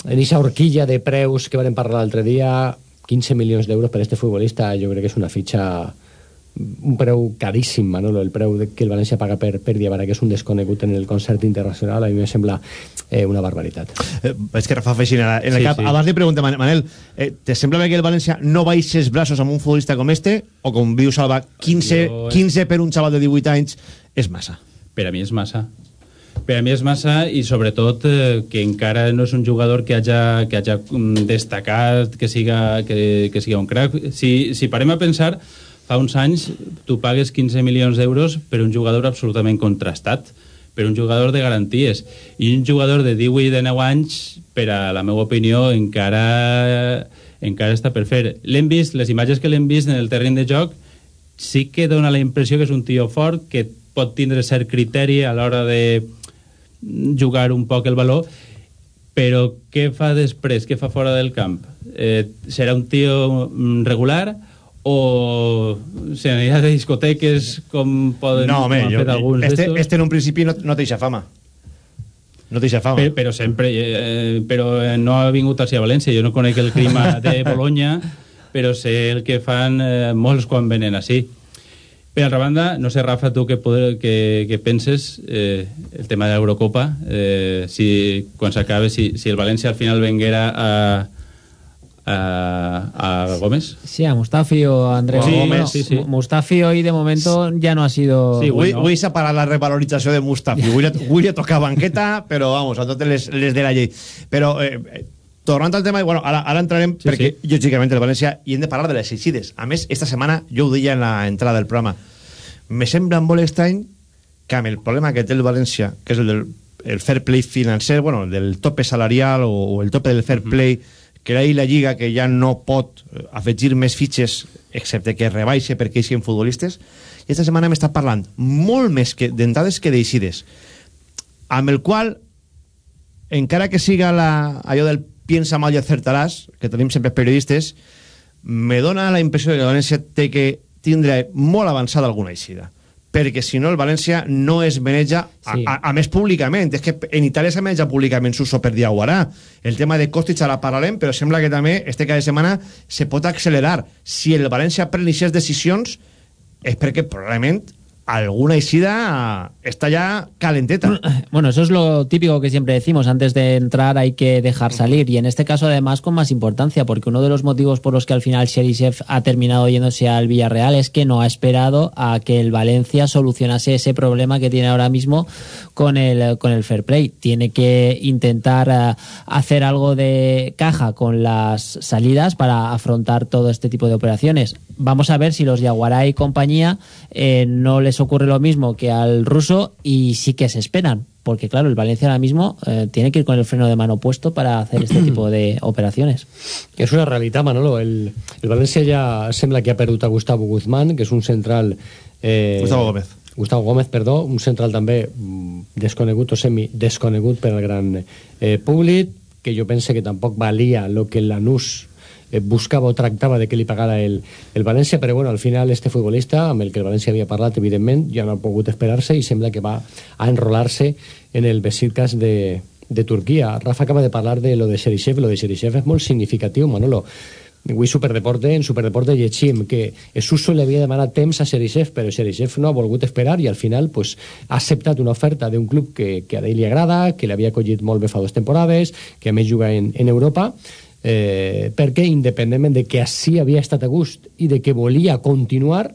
en esa horquilla de preus que vam parlar l'altre dia, 15 milions d'euros per este futbolista, jo crec que és una fitxa un preu caríssim, Manolo, el preu de- que el València paga per, per Diabara, que és un desconegut en el concert internacional, a mi me sembla eh, una barbaritat. Eh, és que Rafa Feixina, en el Sí, cap, sí. abans li pregunta, Man- Manel, eh, te sembla bé que el València no baixi els braços amb un futbolista com este, o com diu Salva, 15, Jo, eh. 15 per un xaval de 18 anys és massa? Per a mi és massa. Per a mi és massa i sobretot eh, que encara no és un jugador que haja, que haja mm, destacat, que siga, que, que siga un crack. Si, si parem a pensar, fa uns anys tu pagues 15 milions d'euros per un jugador absolutament contrastat, per un jugador de garanties. I un jugador de 18 i de 9 anys, per a la meva opinió, encara, encara està per fer. L'hem vist, les imatges que l'hem vist en el terreny de joc, sí que dona la impressió que és un tio fort, que pot tindre cert criteri a l'hora de jugar un poc el valor, però què fa després, què fa fora del camp? Eh, serà un tio mm, regular o se n'anirà de discoteques com poden No, home, jo, fet alguns este, este en un principi no, no deixa fama. No deixa fama. Però, però sempre, eh, però no ha vingut així a València. Jo no conec el clima de [LAUGHS] Bologna, però sé el que fan eh, molts quan venen així. Per altra banda, no sé, Rafa, tu què, poder, què, què penses eh, el tema de l'Eurocopa, eh, si quan s'acabe, si, si el València al final venguera a, a, a Gómez? Sí, a Mustafi o a Andrés Sí, Gómez. sí, sí. Mu- Mustafi hoy de momento ya no ha sido... Sí, avui, avui s'ha parat la revalorització de Mustafi. Avui, avui li toca banqueta, però vamos, a totes les, les de la llei. Però, eh, eh, tornant al tema, bueno, ara, ara entrarem, sí, perquè sí. lògicament el València, i hem de parlar de les eixides. A més, esta setmana, jo ho deia en la entrada del programa, me sembla molt estrany que amb el problema que té el València, que és el del el fair play financer, bueno, el del tope salarial o, o el tope del fair play, que ahir la Lliga que ja no pot eh, afegir més fitxes excepte que rebaixe perquè hi futbolistes. I esta setmana m'està parlant molt més que d'entrades que d'eixides amb el qual encara que siga la, allò del piensa mal i acertaràs, que tenim sempre periodistes, me dona la impressió que València té que tindre molt avançada alguna eixida perquè si no el València no es maneja a, Sí. a, a més públicament. És que en Itàlia s'ha maneja públicament Suso per Diaguarà el tema de Kostic ara parlarem però sembla que també este cada setmana se pot accelerar. Si el València pren aquestes decisions és perquè probablement alguna eixida està ja calenteta [CLEARS THROAT] Bueno, eso es lo típico que siempre decimos. Antes de entrar hay que dejar salir. Y en este caso, además, con más importancia, porque uno de los motivos por los que al final Sherisev ha terminado yéndose al Villarreal es que no ha esperado a que el Valencia solucionase ese problema que tiene ahora mismo con el, con el fair play. Tiene que intentar eh, hacer algo de caja con las salidas para afrontar todo este tipo de operaciones. Vamos a ver si los Yaguará y compañía eh, no les ocurre lo mismo que al ruso y sí que se esperan. Porque claro, el Valencia ahora mismo eh, tiene que ir con el freno de mano puesto para hacer este [CLEARS THROAT] tipo de operaciones. És una realitat, Manolo. El, el València ja sembla que ha perdut a Gustavo Guzmán, que és un central... Eh, Gustavo Gómez. Gustavo Gómez, perdó, un central també mm, desconegut o semi-desconegut per al gran eh, públic, que jo pense que tampoc valia el que Lanús eh, buscava o tractava de que li pagara el, el València, però bueno, al final este futbolista, amb el que el València havia parlat, evidentment, ja no ha pogut esperar-se i sembla que va a enrolar-se en el Besiktas de, de Turquia. Rafa acaba de parlar de lo de Xerixev, lo de Xerixev és molt significatiu, Manolo. Avui Superdeporte, en Superdeporte llegim que Suso li havia demanat temps a Xerixev, però Xerixev no ha volgut esperar i al final pues, ha acceptat una oferta d'un club que, que a ell li agrada, que l'havia acollit molt bé fa dues temporades, que a més juga en, en Europa, eh, perquè independentment de que així havia estat a gust i de que volia continuar,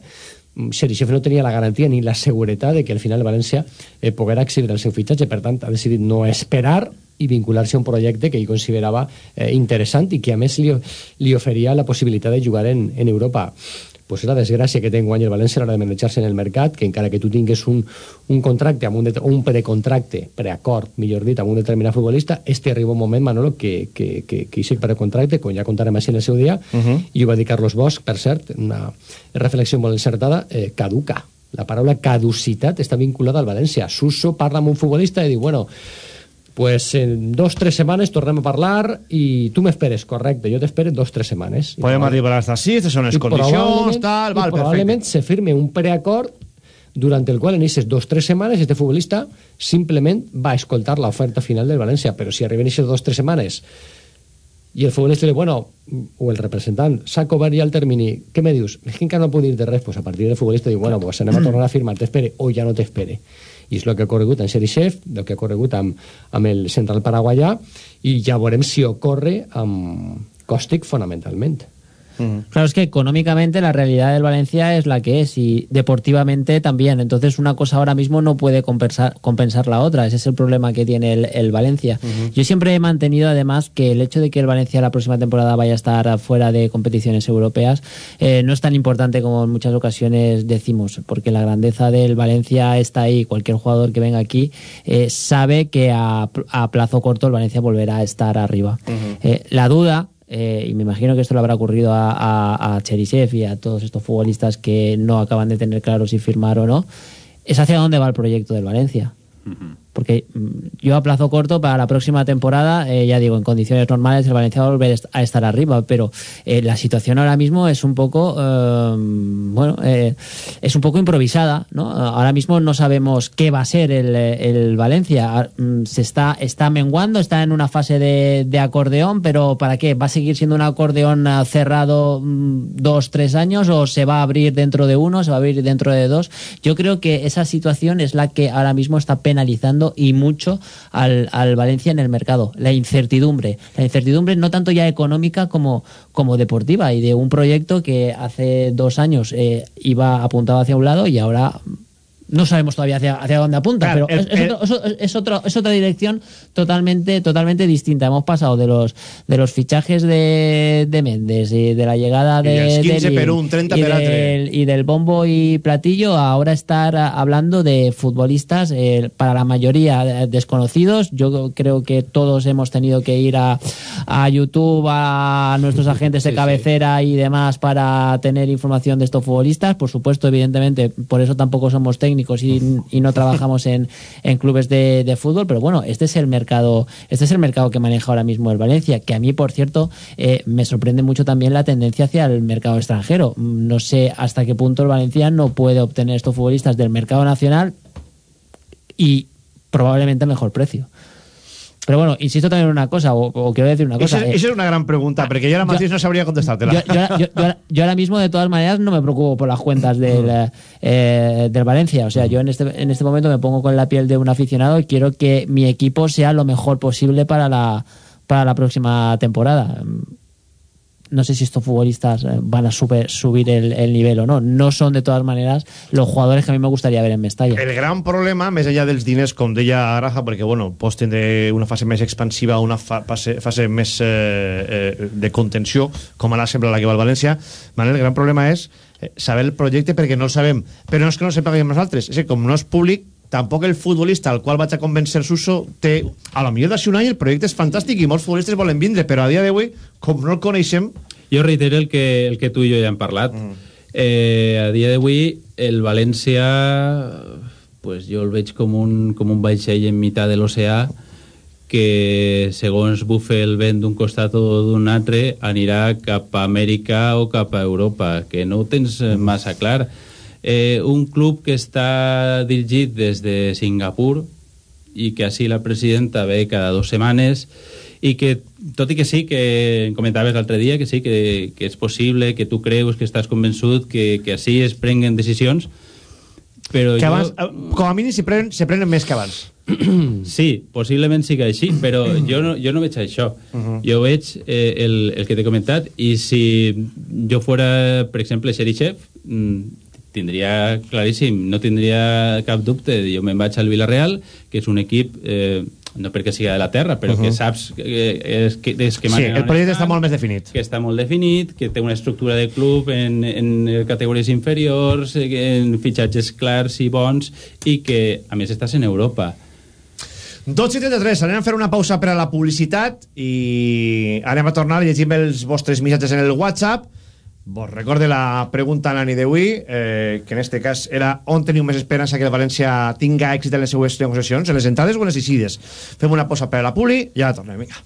mm, Xerixev no tenia la garantia ni la seguretat de que al final el València eh, poguera exhibir el seu fitxatge, per tant ha decidit no esperar i vincular-se a un projecte que ell considerava eh, interessant i que a més li, li oferia la possibilitat de jugar en, en Europa pues és la desgràcia que té enguany el València a l'hora de manejar-se en el mercat, que encara que tu tingues un, un contracte, amb un, un precontracte, preacord, millor dit, amb un determinat futbolista, este arriba un moment, Manolo, que, que, que, que aquest precontracte, com ja contarem així en el seu dia, uh -huh. i ho va dir Carlos Bosch, per cert, una reflexió molt encertada, eh, caduca. La paraula caducitat està vinculada al València. Suso parla amb un futbolista i diu, bueno, pues en dos tres setmanes tornem a parlar i tu m'esperes, correcte, jo t'espero en dos tres setmanes. Podem probable- arribar hasta així, aquestes són les i condicions probablement- tal, val, perfecte probablement se firme un preacord durant el qual en aquestes dos tres setmanes este futbolista simplement va a escoltar l'oferta final del València, però si arriben aquestes dos tres setmanes i el futbolista diu, bueno, o el representant, s'ha cobert ja el termini, què me dius? És que encara no puc dir de res, pues a partir del futbolista diu, bueno, pues anem a tornar a firmar, t'espere, o ja no t'espere. I és el que ha corregut amb Xerixev, el que ha corregut amb, amb el central paraguaià, i ja veurem si ocorre amb Còstic fonamentalment. Claro, es que económicamente la realidad del Valencia es la que es y deportivamente también. Entonces una cosa ahora mismo no puede compensar, compensar la otra. Ese es el problema que tiene el, el Valencia. Yo siempre he mantenido además que el hecho de que el Valencia la próxima temporada vaya a estar fuera de competiciones europeas eh, no es tan importante como en muchas ocasiones decimos, porque la grandeza del Valencia está ahí. Cualquier jugador que venga aquí eh, sabe que a, a plazo corto el Valencia volverá a estar arriba. Eh, la duda eh, y me imagino que esto le habrá ocurrido a, a, Cherisev y a todos estos futbolistas que no acaban de tener claro si firmar o no, es hacia dónde va el proyecto del Valencia. Porque mm, yo a plazo corto para la próxima temporada, eh, ya digo, en condiciones normales el Valencia va a volver a estar arriba, pero eh, la situación ahora mismo es un poco, eh, bueno, eh, es un poco improvisada, ¿no? Ahora mismo no sabemos qué va a ser el, eh, Valencia. Ah, mm, Se está, está menguando, está en una fase de, de acordeón, pero ¿para qué? ¿Va a seguir siendo un acordeón ah, cerrado mm, dos, tres años o se va a abrir dentro de uno, se va a abrir dentro de dos? Yo creo que esa situación es la que ahora mismo está penalizando y mucho al, al Valencia en el mercado. La incertidumbre. La incertidumbre no tanto ya económica como, como deportiva y de un proyecto que hace dos años eh, iba apuntado hacia un lado y ahora no sabemos todavía hacia, hacia dónde apunta, Claro, pero el- es, es otro- es otro- es otro- es otra dirección totalmente, totalmente distinta. Hemos pasado de los de los fichajes de, de Méndez y de la llegada Y de, dels 15 de Lille per un, 30 y del, y del bombo y platillo a ahora estar hablando de futbolistas eh, para la mayoría eh, desconocidos. Yo creo que todos hemos tenido que ir a, a YouTube, a nuestros agentes de [LAUGHS] cabecera y demás para tener información de estos futbolistas. Por supuesto, evidentemente, por eso tampoco somos técnicos y, no trabajamos en, en clubes de, de fútbol, pero bueno, este es el mercado, este es el mercado que maneja ahora mismo el Valencia, que a mí, por cierto, eh, me sorprende mucho también la tendencia hacia el mercado extranjero. No sé hasta qué punto el Valencia no puede obtener estos futbolistas del mercado nacional y probablemente a mejor precio. Pero bueno, insisto también en una cosa, o, o quiero decir una cosa. Esa, eh, es una gran pregunta, porque yo ahora mateix no sabría contestártela. yo, yo ahora- yo- yo ahora- yo ahora mismo, de todas maneras, no me preocupo por las cuentas del, eh, del Valencia. O sea, yo en este, en este momento me pongo con la piel de un aficionado y quiero que mi equipo sea lo mejor posible para la, para la próxima temporada. No sé si estos futbolistas eh, van a super- subir el, el nivel o no. No son, de todas maneras, los jugadores que a mí me gustaría ver en Mestalla. El gran problema, més enllà dels diners, com deia Raja, perquè bueno, pots tindre una fase més expansiva, una fa fase, fase més eh, eh, de contenció, com ara sembla la que va al València, Manel, el gran problema és eh, saber el projecte perquè no el sabem. Però no és que no el sapiguem nosaltres, és que com no és públic, tampoc el futbolista al qual vaig a convencer Suso té... A lo millor d'ací un any el projecte és fantàstic i molts futbolistes volen vindre, però a dia d'avui, com no el coneixem... Jo reitero el que, el que tu i jo ja hem parlat. Mm. Eh, a dia d'avui, el València, pues jo el veig com un, com un vaixell en mitjà de l'oceà que, segons bufe el vent d'un costat o d'un altre, anirà cap a Amèrica o cap a Europa, que no ho tens eh, massa clar. Eh, un club que està dirigit des de Singapur i que així la presidenta ve cada dues setmanes i que, tot i que sí, que comentaves l'altre dia, que sí, que, que és possible, que tu creus, que estàs convençut, que, que així es prenguen decisions, però Que jo... abans, eh, com a mínim, se prenen, se prenen més que abans. [CLEARS THROAT] Sí, possiblement sigui així, però [CLEARS THROAT] jo no, jo no veig això. Uh -huh. Jo veig eh, el, el que t'he comentat i si jo fora, per exemple, Xerichev, mm, tindria claríssim, no tindria cap dubte. Jo me'n vaig al Villarreal, que és un equip... Eh, no perquè sigui de la terra, però uh -huh. que saps que és que, és que Sí, el projecte està molt més definit. que està molt definit, que té una estructura de club en, en categories inferiors, eh, en fitxatges clars i bons, i que, a més, estàs en Europa. 12 i 33, anem a fer una pausa per a la publicitat i anem a tornar llegim els vostres missatges en el WhatsApp. Vos recorde la pregunta a la nit d'avui, eh, que en este cas era on teniu més esperança que el València tinga èxit en les seues negociacions, en les entrades o en les eixides. Fem una pausa per a la publi i ara tornem, vinga.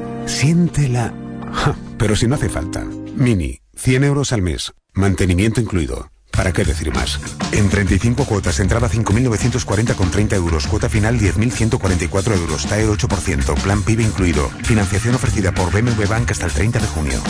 siéntela. Ja, [LAUGHS] pero si no hace falta. Mini, 100 euros al mes, mantenimiento incluido. ¿Para qué decir más? En 35 cuotas, entrada 5.940 con 30 euros, cuota final 10.144 euros, TAE 8%, plan PIB incluido. Financiación ofrecida por BMW Bank hasta el 30 de junio.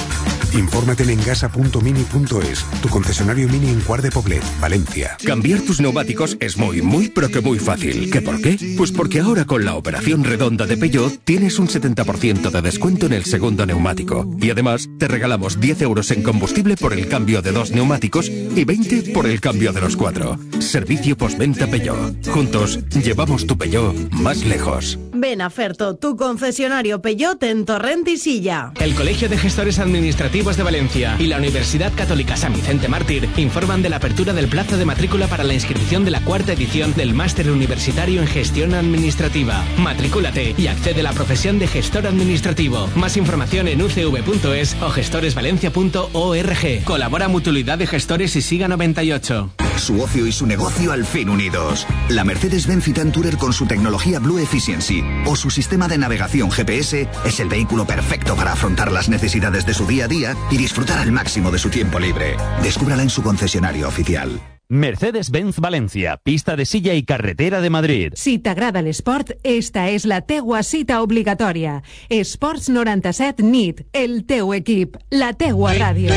Infórmate en engasa.mini.es, tu concesionario Mini en Cuart de Poblet, Valencia. Cambiar tus neumáticos es muy, muy, pero que muy fácil. ¿Qué por qué? Pues porque ahora con la operación redonda de Peugeot tienes un 70% de descuento en el segundo neumático. Y además te regalamos 10 euros en combustible por el cambio de dos neumáticos y 20 por el cambio de los cuatro. Servicio postventa Peugeot. Juntos llevamos tu Peugeot más lejos. Ven a Ferto, tu concesionario Peyote en Torrent y Silla. El Colegio de Gestores Administrativos de Valencia y la Universidad Católica San Vicente Mártir informan de la apertura del plazo de matrícula para la inscripción de la cuarta edición del Máster Universitario en Gestión Administrativa. Matricúlate y accede a la profesión de gestor administrativo. Más información en ucv.es o gestoresvalencia.org. Colabora Mutualidad de Gestores y Siga 98. Su ocio y su negocio al fin unidos. La Mercedes-Benz Citan Tourer con su tecnología Blue Efficiency o su sistema de navegación GPS es el vehículo perfecto para afrontar las necesidades de su día a día y disfrutar al máximo de su tiempo libre. Descúbrala en su concesionario oficial. Mercedes-Benz Valencia, pista de silla y carretera de Madrid. Si t'agrada l'esport, esta és la teua cita obligatòria. Esports 97 NIT, el teu equip, la teua ràdio.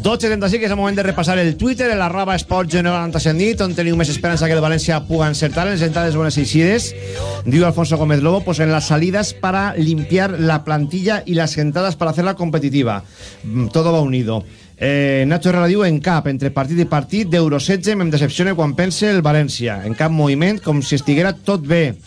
2.75 és el moment de repassar el Twitter, l'arroba esportgenova97nit, on teniu més esperança que el València pugui encertar en les entrades bones eixides. Diu Alfonso Gómez Lobo, pues en las salidas para limpiar la plantilla y las entradas para hacerla competitiva. Mm, todo va unido. Eh, Nacho Herrera diu, en cap, entre partit i partit, d'Euro 16 me'm decepciona quan pense el València. En cap moviment, com si estiguera tot bé.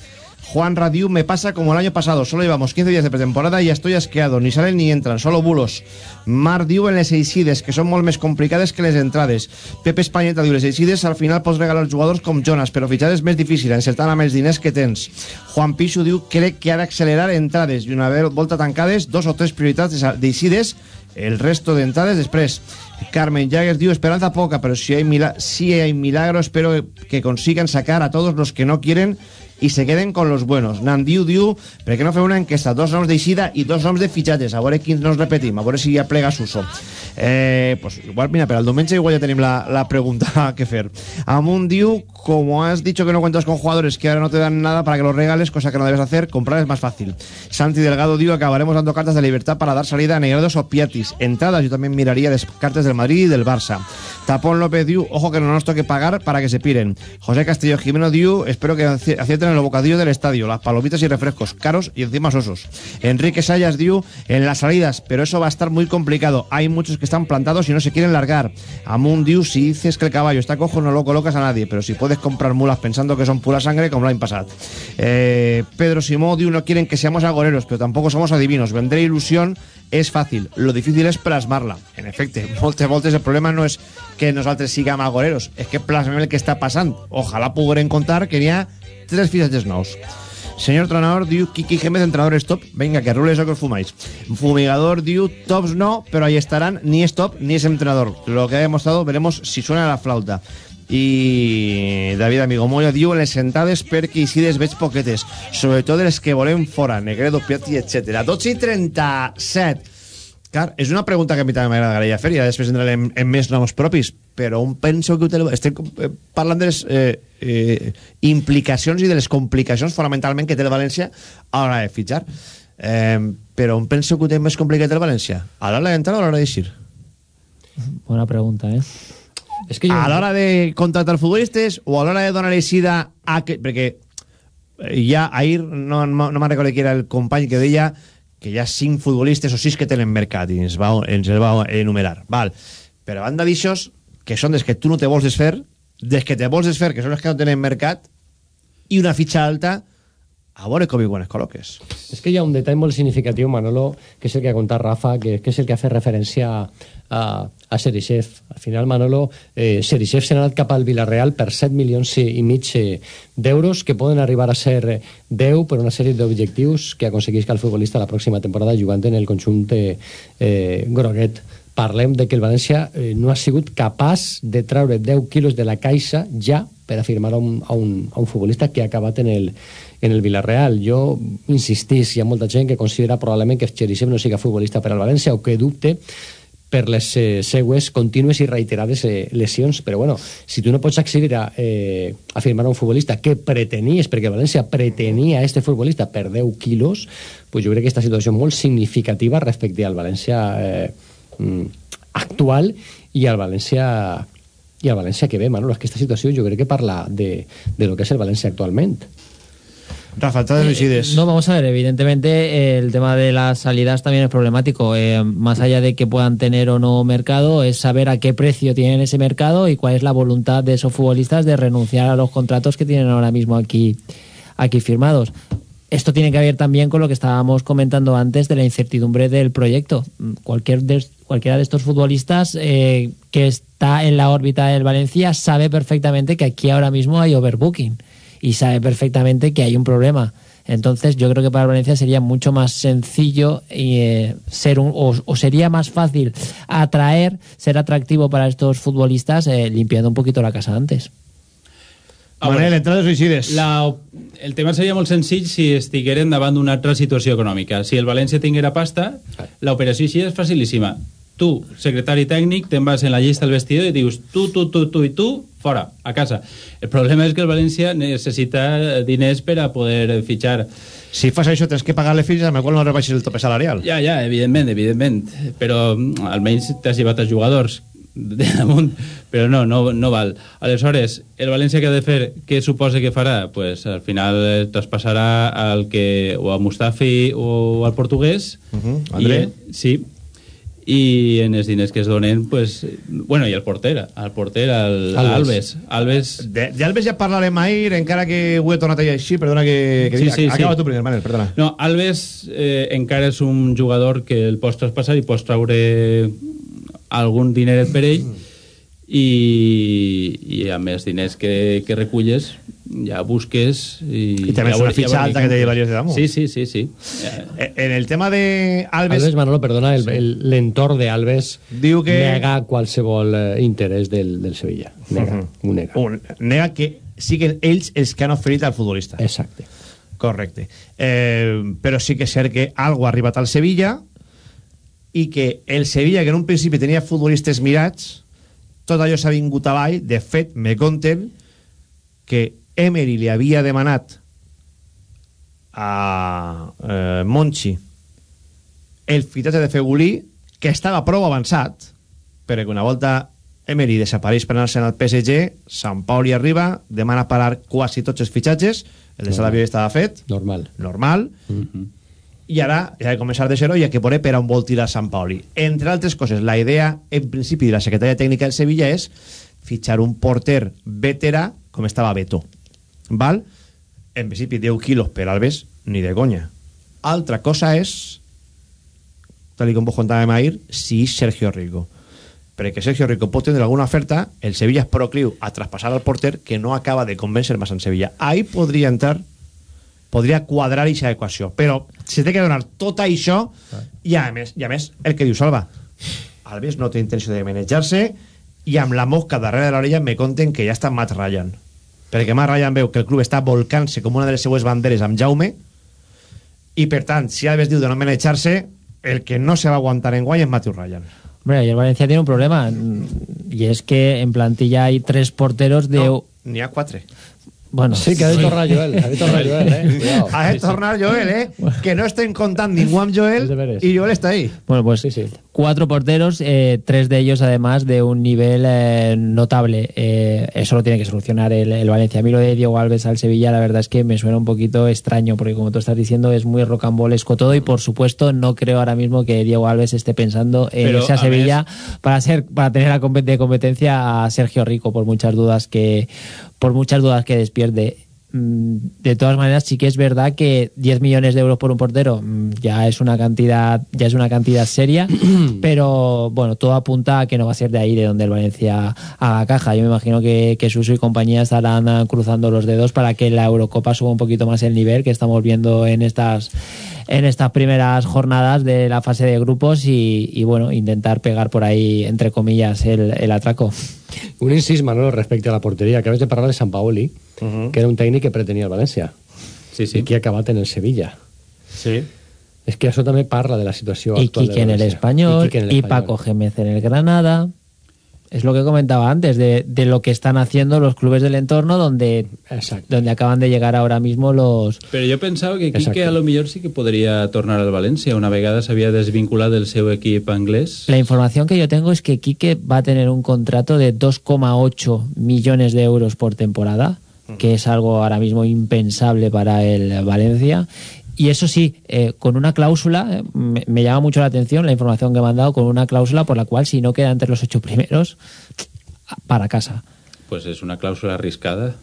Juan Radiu, me pasa como el año pasado. Solo llevamos 15 días de pretemporada y ya estoy asqueado. Ni salen ni entran, solo bulos. Mar diu en les eixides, que són molt més complicades que les entrades. Pepe Espanyeta diu les eixides al final pots regalar jugadors com Jonas, però fitxar és més difícil, encertant amb els diners que tens. Juan Pichu diu crec que ha d'accelerar entrades i una volta tancades, dos o tres prioritats d'eixides, el resto d'entrades després. Carmen Jagger diu esperanza poca, pero si hay, mila si hay milagro espero que consigan sacar a todos los que no quieren y se queden con los buenos. Nandiu diu, per què no fer una enquesta? Dos noms d'eixida i dos noms de fitxatges. A veure quins nos repetim, a veure si ja plega Suso. Eh, pues igual, mira, per al diumenge igual ja tenim la, la pregunta [LAUGHS] que fer. Amunt diu, como has dicho que no cuentas con jugadores que ahora no te dan nada para que los regales, cosa que no debes hacer, comprar es más fácil. Santi Delgado diu, acabaremos dando cartas de libertad para dar salida a Negredos o Piatis. Entradas, yo también miraría las cartas del Madrid y del Barça. Tapón López diu, ojo que no nos toque pagar para que se piren. José Castillo Jimeno diu, espero que aci- acierten en los bocadillos del estadio, las palomitas y refrescos, caros y encima sosos. Enrique Sayas diu, en las salidas, pero eso va a estar muy complicado. Hay muchos que están plantados y no se quieren largar. Amun diu, si dices que el caballo está cojo, no lo colocas a nadie, pero si comprar mulas pensando que son pura sangre, como han pasado. Eh, Pedro Simó diu, no quieren que seamos agoreros, pero tampoco somos adivinos. Vender ilusión és fàcil, lo difícil és plasmar-la. En efecte, moltes [LAUGHS] voltes el problema no és que nosaltres siguem agoreros, és que plasmem el que està passant. Ojalà pogueren contar que n'hi tres fitxatges nous. Señor Tronador diu Kiki Gémez, entrenador stop. Venga, que rule eso que os fumáis. Fumigador diu tops no, pero ahí estarán. Ni es top ni es entrenador. Lo que ha demostrado, veremos si suena la flauta. I David Amigo Moya diu les sentades perquè Isides veig poquetes, sobretot els que volem fora, Negredo, Piatti, etc. 12 i 37. Clar, és una pregunta que a mi també m'agradaria fer i després entrarem en, en més noms propis, però un penso que hotel... estem eh, parlant de les eh, eh, implicacions i de les complicacions fonamentalment que té el València a l'hora de fitxar. Eh, però on penso que ho té més complicat el València? A l'hora d'entrar o a l'hora d'eixir? Buena pregunta, ¿eh? Es que yo... A l'hora de contratar futbolistes o a l'hora de donar eixida a que... Perquè eh, ja ahir no, no, no me'n recordo qui era el company que deia que hi ha cinc futbolistes o sis que tenen mercat i ens, va, ens el va enumerar. Val. Però a banda d'aixòs, que són des que tu no te vols desfer, des que te vols desfer, que són els que no tenen mercat, i una fitxa alta, a veure com i quan es col·loques. Es que hi ha un detall molt significatiu, Manolo, que és el que ha contat Rafa, que, que és el que ha fet referència a, a Serichev. Al final, Manolo, eh, Serichev s'ha anat cap al Villarreal per 7 milions i, mig eh, d'euros, que poden arribar a ser eh, 10 per una sèrie d'objectius que aconseguisca el futbolista la pròxima temporada jugant en el conjunt eh, groguet. Parlem de que el València eh, no ha sigut capaç de treure 10 quilos de la caixa ja per a firmar a un, a un, a un futbolista que ha acabat en el, en el Villarreal. Jo insistís, hi ha molta gent que considera probablement que Xerisev no siga futbolista per al València o que dubte per les eh, seues contínues i reiterades eh, lesions, però bueno, si tu no pots accedir a, eh, a firmar un futbolista que pretenies, perquè València pretenia este futbolista per 10 quilos, pues jo crec que aquesta situació és molt significativa respecte al València eh, mm, actual i al València i al València que ve, Manolo, aquesta situació jo crec que parla de, de lo que és el València actualment. Rafa, entradas Luisides. No, vamos a ver, evidentemente eh, el tema de las salidas también es problemático. Eh, más allá de que puedan tener o no mercado, es saber a qué precio tienen ese mercado y cuál es la voluntad de esos futbolistas de renunciar a los contratos que tienen ahora mismo aquí, aquí firmados. Esto tiene que ver también con lo que estábamos comentando antes de la incertidumbre del proyecto. Cualquier de, cualquiera de estos futbolistas eh, que está en la órbita del Valencia sabe perfectamente que aquí ahora mismo hay overbooking y sabe perfectamente que hay un problema. Entonces yo creo que para Valencia sería mucho más sencillo eh, ser un, o, o, sería más fácil atraer, ser atractivo para estos futbolistas eh, limpiando un poquito la casa antes. Manel, entrades suïcides. La, el tema seria molt senzill si estigueren davant d'una altra situació econòmica. Si el València tinguera pasta, l'operació així és facilíssima. Tu, secretari tècnic, te'n vas en la llista del vestidor i dius tu, tu, tu, tu i tu, fora, a casa. El problema és que el València necessita diners per a poder fitxar. Si fas això tens que pagar-le fills amb el qual no rebaixis el tope salarial. Ja, ja, evidentment, evidentment. Però mm, almenys t'has llevat els jugadors. de damunt, però no, no, no val. Aleshores, el València que ha de fer, què suposa que farà? Pues al final eh, traspassarà al que, o a Mustafi o al portuguès. Uh -huh. André? I, sí, i en els diners que es donen pues, bueno, i el porter, el porter el, Alves. Alves, Alves De, de Alves ja parlarem ahir, encara que ho he tornat a dir així, perdona que, que Sí, sí, sí. Acaba tu primer, Manel, perdona. No, Alves eh, encara és un jugador que el pots traspassar i pots traure algun dineret per ell i, i amb els diners que, que reculles ja busques i, I també és ja una veure alta que te llevaries de damunt. Sí, sí, sí, sí. Eh, En el tema de Alves... Alves, Manolo, perdona, el- el- l'entorn d'Alves Diu que- nega qualsevol eh, interès del, del Sevilla. Nega, Mhm. ho nega. Un, nega que siguin ells els que han oferit al futbolista. Exacte. Correcte. Eh, però sí que és cert que algo ha arribat al Sevilla i que el Sevilla, que en un principi tenia futbolistes mirats, tot allò s'ha vingut avall. De fet, me conten que Emery li havia demanat a eh, Monchi el fitatge de Fegulí, que estava prou avançat, però que una volta Emery desapareix per anar-se al PSG, Sant Pauli arriba, demana parar quasi tots els fitxatges, el de Salabio ja estava fet, Normal. normal, i ara ja ha de començar de zero i ha que veure per on vol tirar Sant Pauli. Entre altres coses, la idea, en principi, de la secretària tècnica del Sevilla és fitxar un porter veterà com estava Beto. Val? En principi, 10 quilos per Alves, ni de conya. Altra cosa és, tal com vos contàvem ahir, si Sergio Rico. Perquè Sergio Rico pot tindre alguna oferta, el Sevilla és procliu a traspassar al porter que no acaba de convèncer més en Sevilla. Ahí podria entrar podria quadrar aquesta equació però se té que donar tot això i a més, i a més el que diu Salva Alves no té intenció de manejar-se i amb la mosca darrere de l'orella me conten que ja està Matt Ryan perquè Matt Ryan veu que el club està volcant-se com una de les seues banderes amb Jaume i per tant, si Alves diu de no manejar-se el que no se va aguantar en guany és Matthew Ryan Hombre, y el Valencia tiene un problema. Y es que en plantilla hay tres porteros de. no, n'hi ha quatre Bueno, Sí, que ha de tornar Joel, ha [LAUGHS] de tornar Joel, eh? Cuidado. ha de tornar Joel, eh que no estén contant ningú amb Joel i Joel està ahí Bueno, pues cuatro porteros, eh, tres de ellos además de un nivel eh, notable. Eh, eso lo tiene que solucionar el, el Valencia. A mí lo de Diego Alves al Sevilla, la verdad es que me suena un poquito extraño, porque como tú estás diciendo, es muy rocambolesco todo y por supuesto no creo ahora mismo que Diego Alves esté pensando en Pero, irse a a Sevilla para ser para tener de competencia a Sergio Rico por muchas dudas que por muchas dudas que despierte. Mm, De todas maneras, sí que es verdad que 10 millones de euros por un portero mm, ya es una cantidad, ya es una cantidad seria, [CLEARS THROAT] pero bueno, todo apunta a que no va a ser de ahí de donde el Valencia haga caja. Yo me imagino que, que Suso y compañía estarán ah, cruzando los dedos para que la Eurocopa suba un poquito más el nivel que estamos viendo en estas en estas primeras jornadas de la fase de grupos y, y, bueno, intentar pegar por ahí, entre comillas, el, el atraco. Un incís, Manolo, respecte a la porteria. Acabes de parlar de Sant Paoli, que era un tècnic que pretenia el València. Sí, sí. I que ha acabat en el Sevilla. Sí. És que això també parla de la situació Y actual Quique en del el València. español, I Quique en el y Español. Paco Gémez en el Granada. Es lo que comentaba antes, de, de lo que están haciendo los clubes del entorno, donde, donde acaban de llegar ahora mismo los... Però jo pensava que Quique a lo millor sí que podria tornar al València. Una vegada s'havia desvinculat del seu equip anglès. La información que yo tengo es que Quique va a tener un contrato de 2,8 millones de euros por temporada, que es algo ahora mismo impensable para el Valencia. Y eso sí, eh, con una cláusula, eh, me, me llama mucho la atención la información que me han dado, con una cláusula por la cual si no queda entre los ocho primeros, [TSK] para casa. Pues és una clàusula arriscada.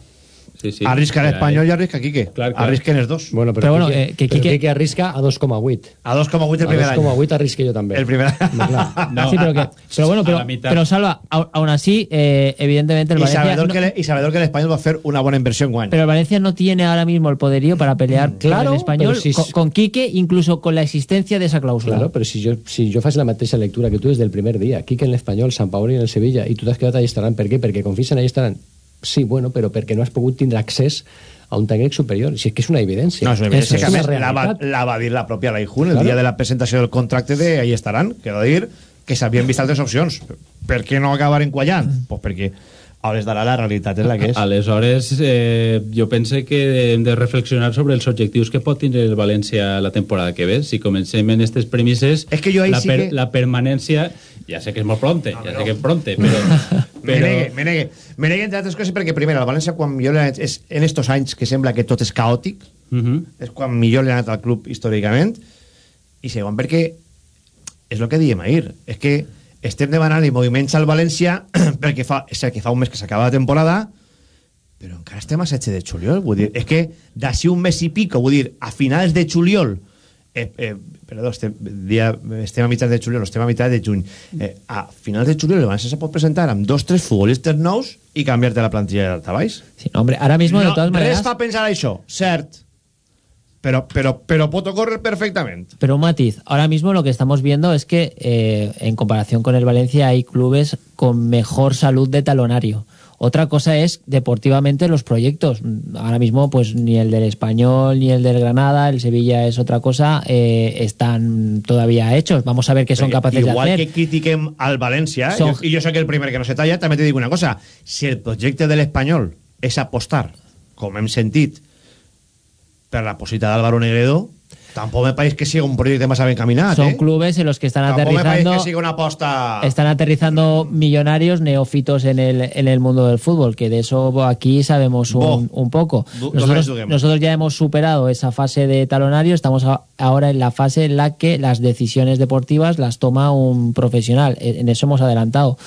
Sí, sí. arrisca Mira, l'Espanyol eh. i arrisca Quique Clar, clar. arrisquen els dos Bueno, però, Però bueno, Quique, eh, que però Quique- Quique arrisca a 2,8. a 2,8 el A primer any 2,8 arrisque jo també. el primer Home, clar. [LAUGHS] No, sí, pero, que, pero bueno, a pero, pero Salva, aún así, eh, evidentemente el y Valencia... sabedor, no- que le- y sabedor que el Español va a hacer una buena inversión guany Pero el Valencia no tiene ahora mismo el poderío para pelear Claro, con el español, pero si- con, con Quique, incluso con la existencia de esa cláusula. Claro, però si jo, si jo faig la mateixa lectura que tu des del primer dia, Quique en l'Espanyol, Sant Paoli en el Sevilla, i tu t'has quedat allà estaran, per què? Perquè confien allà estaran. Sí, bueno, però perquè no has pogut tindre accés a un tècnic superior. Si és que és una evidència. No, és una evidència és que a una més la va, la va dir la pròpia Laijun el Claro. dia de la presentació del contracte de ahí estaran, que va dir que s'havien vist altres opcions. Per què no acabar enquallant? Pues perquè hores d'ara la realitat és la que és. Aleshores, eh, jo pense que hem de reflexionar sobre els objectius que pot tindre el València la temporada que ve. Si comencem en aquestes premisses, És que jo ahí la, sí que- la permanència... Ja sé que és molt pronte, ja sé que és pronte, [LAUGHS] [LAUGHS] però... Me negue, me negue. Me negue, entre altres coses, perquè, primera, el València, quan millor és en estos anys que sembla que tot és caòtic, Mhm. és quan millor li ha anat al club històricament, i segon, perquè és el que diem ahir, és que estem demanant moviments al València [CLEARS THROAT] perquè fa, és cert que fa un mes que s'acaba la temporada, però encara estem a 16 de juliol, vull dir, és que d'ací un mes i pico, vull dir, a finals de juliol, eh, eh, perdó, estem, dia, estem a mitjans de juliol, estem a mitjans de juny, eh, a finals de juliol el València se pot presentar amb dos, tres futbolistes nous i canviar-te la plantilla d'altabaix. Sí, hombre, ahora mismo, de todas Res maneras... fa pensar això, cert, però, però, però pot ocórrer perfectament. Pero un matiz, ahora mismo lo que estamos viendo es que eh, en comparación con el Valencia hay clubes con mejor salud de talonario. Otra cosa es deportivamente los proyectos. Ahora mismo, pues ni el del Español ni el del Granada, el Sevilla es otra cosa, eh, están todavía hechos. Vamos a ver qué son Perquè capaces de Igual hacer. que critiquem al València, Son- jo, i jo soc el primer que no se talla, també te dic una cosa. Si el projecte de l'Espanyol és apostar, com hem sentit, per la possibilitat d'Álvaro Negredo, tampoc me pareix que sigui un massa ben caminat, Son eh? clubes en los que están me aterrizando que una están aterrizando millonarios neófitos en el, en el mundo del fútbol, que de eso aquí sabemos un, un poco. Du- Nosotros, nosotros ya hemos superado esa fase de talonario, estamos a- ahora en la fase en la que las decisiones deportivas las toma un profesional. E- En eso hemos adelantado.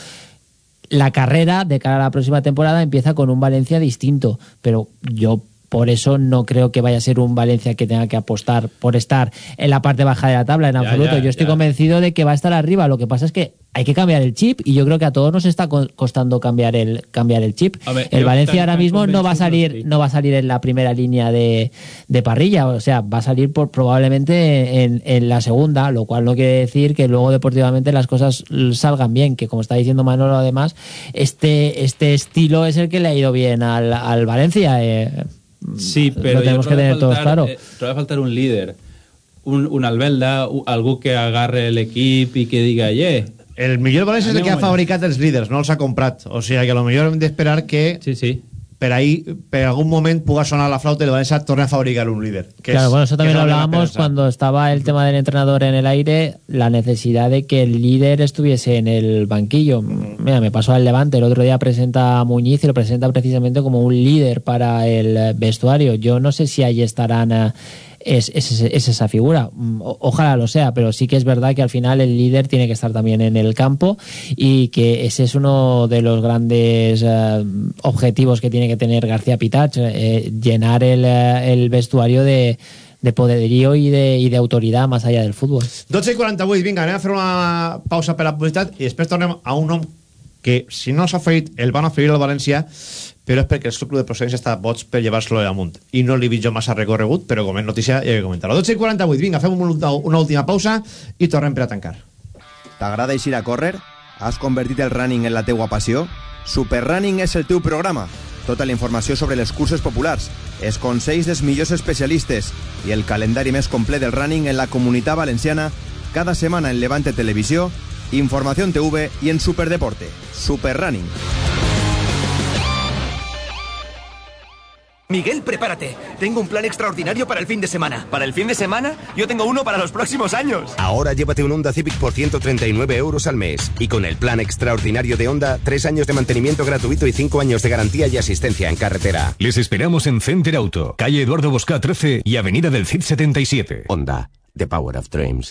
La carrera de cara a la próxima temporada empieza con un Valencia distinto, pero yo por eso no creo que vaya a ser un Valencia que tenga que apostar por estar en la parte baja de la tabla en absoluto. ya, yo estoy ya. convencido de que va a estar arriba. Lo que pasa es que hay que cambiar el chip y yo creo que a todos nos está co- costando cambiar el cambiar el chip. El Valencia ahora mismo no va a salir sí. no va a salir en la primera línea de, de parrilla, o sea, va a salir por, probablemente en, en la segunda, lo cual no quiere decir que luego deportivamente las cosas salgan bien, que como está diciendo Manolo además, este este estilo es el que le ha ido bien al, al Valencia. eh. Sí, Lo però tenemos jo que tener todos faltar, claro. Eh, trobo a faltar un líder, un, un albelda, algú que agarre l'equip i que diga, yeah, El millor València és el que ha fabricat els líders, no els ha comprat. O sigui que a lo millor hem d'esperar que sí, sí. Per ahí, per algun moment puga sonar la flauta i el València torni a fabricar un líder. Que claro, bueno, eso también lo hablábamos cuando estaba el tema del entrenador en el aire, la necesidad de que el líder estuviese en el banquillo. Mira, me pasó al Levante, el otro día presenta a Muñiz y lo presenta precisamente como un líder para el eh, vestuario. Yo no sé si ahí estarán... es, es- es esa figura. Mm, Ojalá lo sea, pero sí que es verdad que al final el líder tiene que estar también en el campo y que ese es uno de los grandes eh, objetivos que tiene que tener García Pitach, eh, llenar el, eh, el vestuario de, de poderío y de, y de autoridad más allá del fútbol. 12 i 48, vinga, anem a fer una pausa per la publicitat i després tornem a un que, si no s'ha ferit, el van oferir al València, però és perquè el seu club de procedència està boig per llevar-se-lo amunt. I no li veig jo massa recorregut, però com és notícia, ja he de comentar-ho. 12 i 48, vinga, fem una, una última pausa i tornem per a tancar. T'agrada eixir a córrer? Has convertit el running en la teua passió? Super Running és el teu programa. Tota la informació sobre les curses populars, els consells dels millors especialistes i el calendari més complet del running en la comunitat valenciana cada setmana en Levante Televisió, Informació TV i en Superdeporte. Super Running. Miguel, prepárate. Tengo un plan extraordinario para el fin de semana. ¿Para el fin de semana? Yo tengo uno para los próximos años. Ahora llévate un Honda Civic por 139 euros al mes. Y con el plan extraordinario de Honda, tres años de mantenimiento gratuito y cinco años de garantía y asistencia en carretera. Les esperamos en Center Auto, calle Eduardo Bosca 13 y avenida del CID 77. Honda, the power of dreams.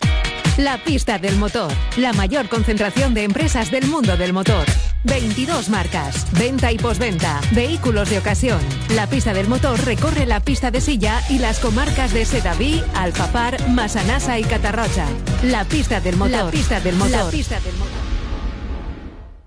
La pista del motor, la mayor concentración de empresas del mundo del motor. 22 marcas, venta y posventa, vehículos de ocasión. La pista del motor recorre la pista de silla y las comarcas de Sedaví, Alfafar, Masanasa y Catarrocha. La pista del motor. La pista del motor. La pista del motor.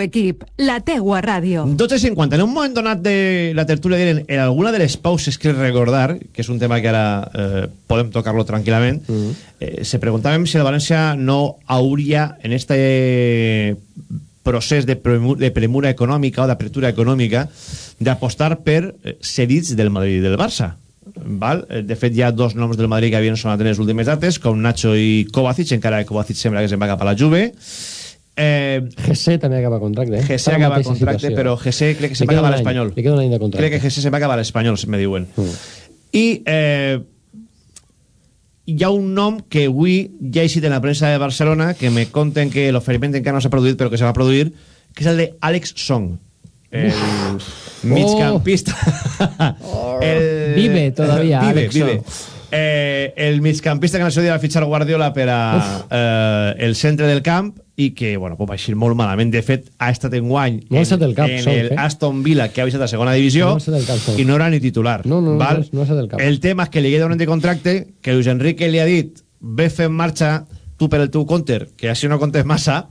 teu equip, la teua ràdio. 12.50. En un moment donat de la tertúlia d'Eren, en alguna de les pauses que recordar, que és un tema que ara eh, podem tocar-lo tranquil·lament, mm. eh, se preguntàvem si el València no hauria, en este procés de, premu de premura econòmica o d'apertura econòmica, d'apostar per eh, cedits del Madrid i del Barça. Val? Eh, De fet, hi ha dos noms del Madrid que havien sonat en les últimes dates, com Nacho i Kovacic, encara que Kovacic sembla que se'n va cap a la Juve. Eh, GC també acaba contracte. Eh? La acaba contracte, situació. però GC crec que Li va acabar any, l'Espanyol. Li queda un any de contracte. Crec que GC se'n va acabar l'Espanyol, me diuen. Mm. I eh, hi ha un nom que avui ja he llegit en la premsa de Barcelona que me conten que l'oferiment encara no s'ha produït però que se va produir, que és el de Alex Song el migcampista el, Vive todavía, vive, Alex vive. Eh, el migcampista que en el seu dia va fitxar Guardiola per a eh, el centre del camp i que, bueno, pot baixir molt malament. De fet, ha estat enguany No ha estat en, del cap, en Song, el eh? Aston Villa, que ha baixat a segona divisió, No cap, i no era ni titular. No, no, no, val? no estat del cap. El tema és que li queda un any de contracte, que Luis Enrique li ha dit ve en marxa tu per el teu compte, que així no comptes massa,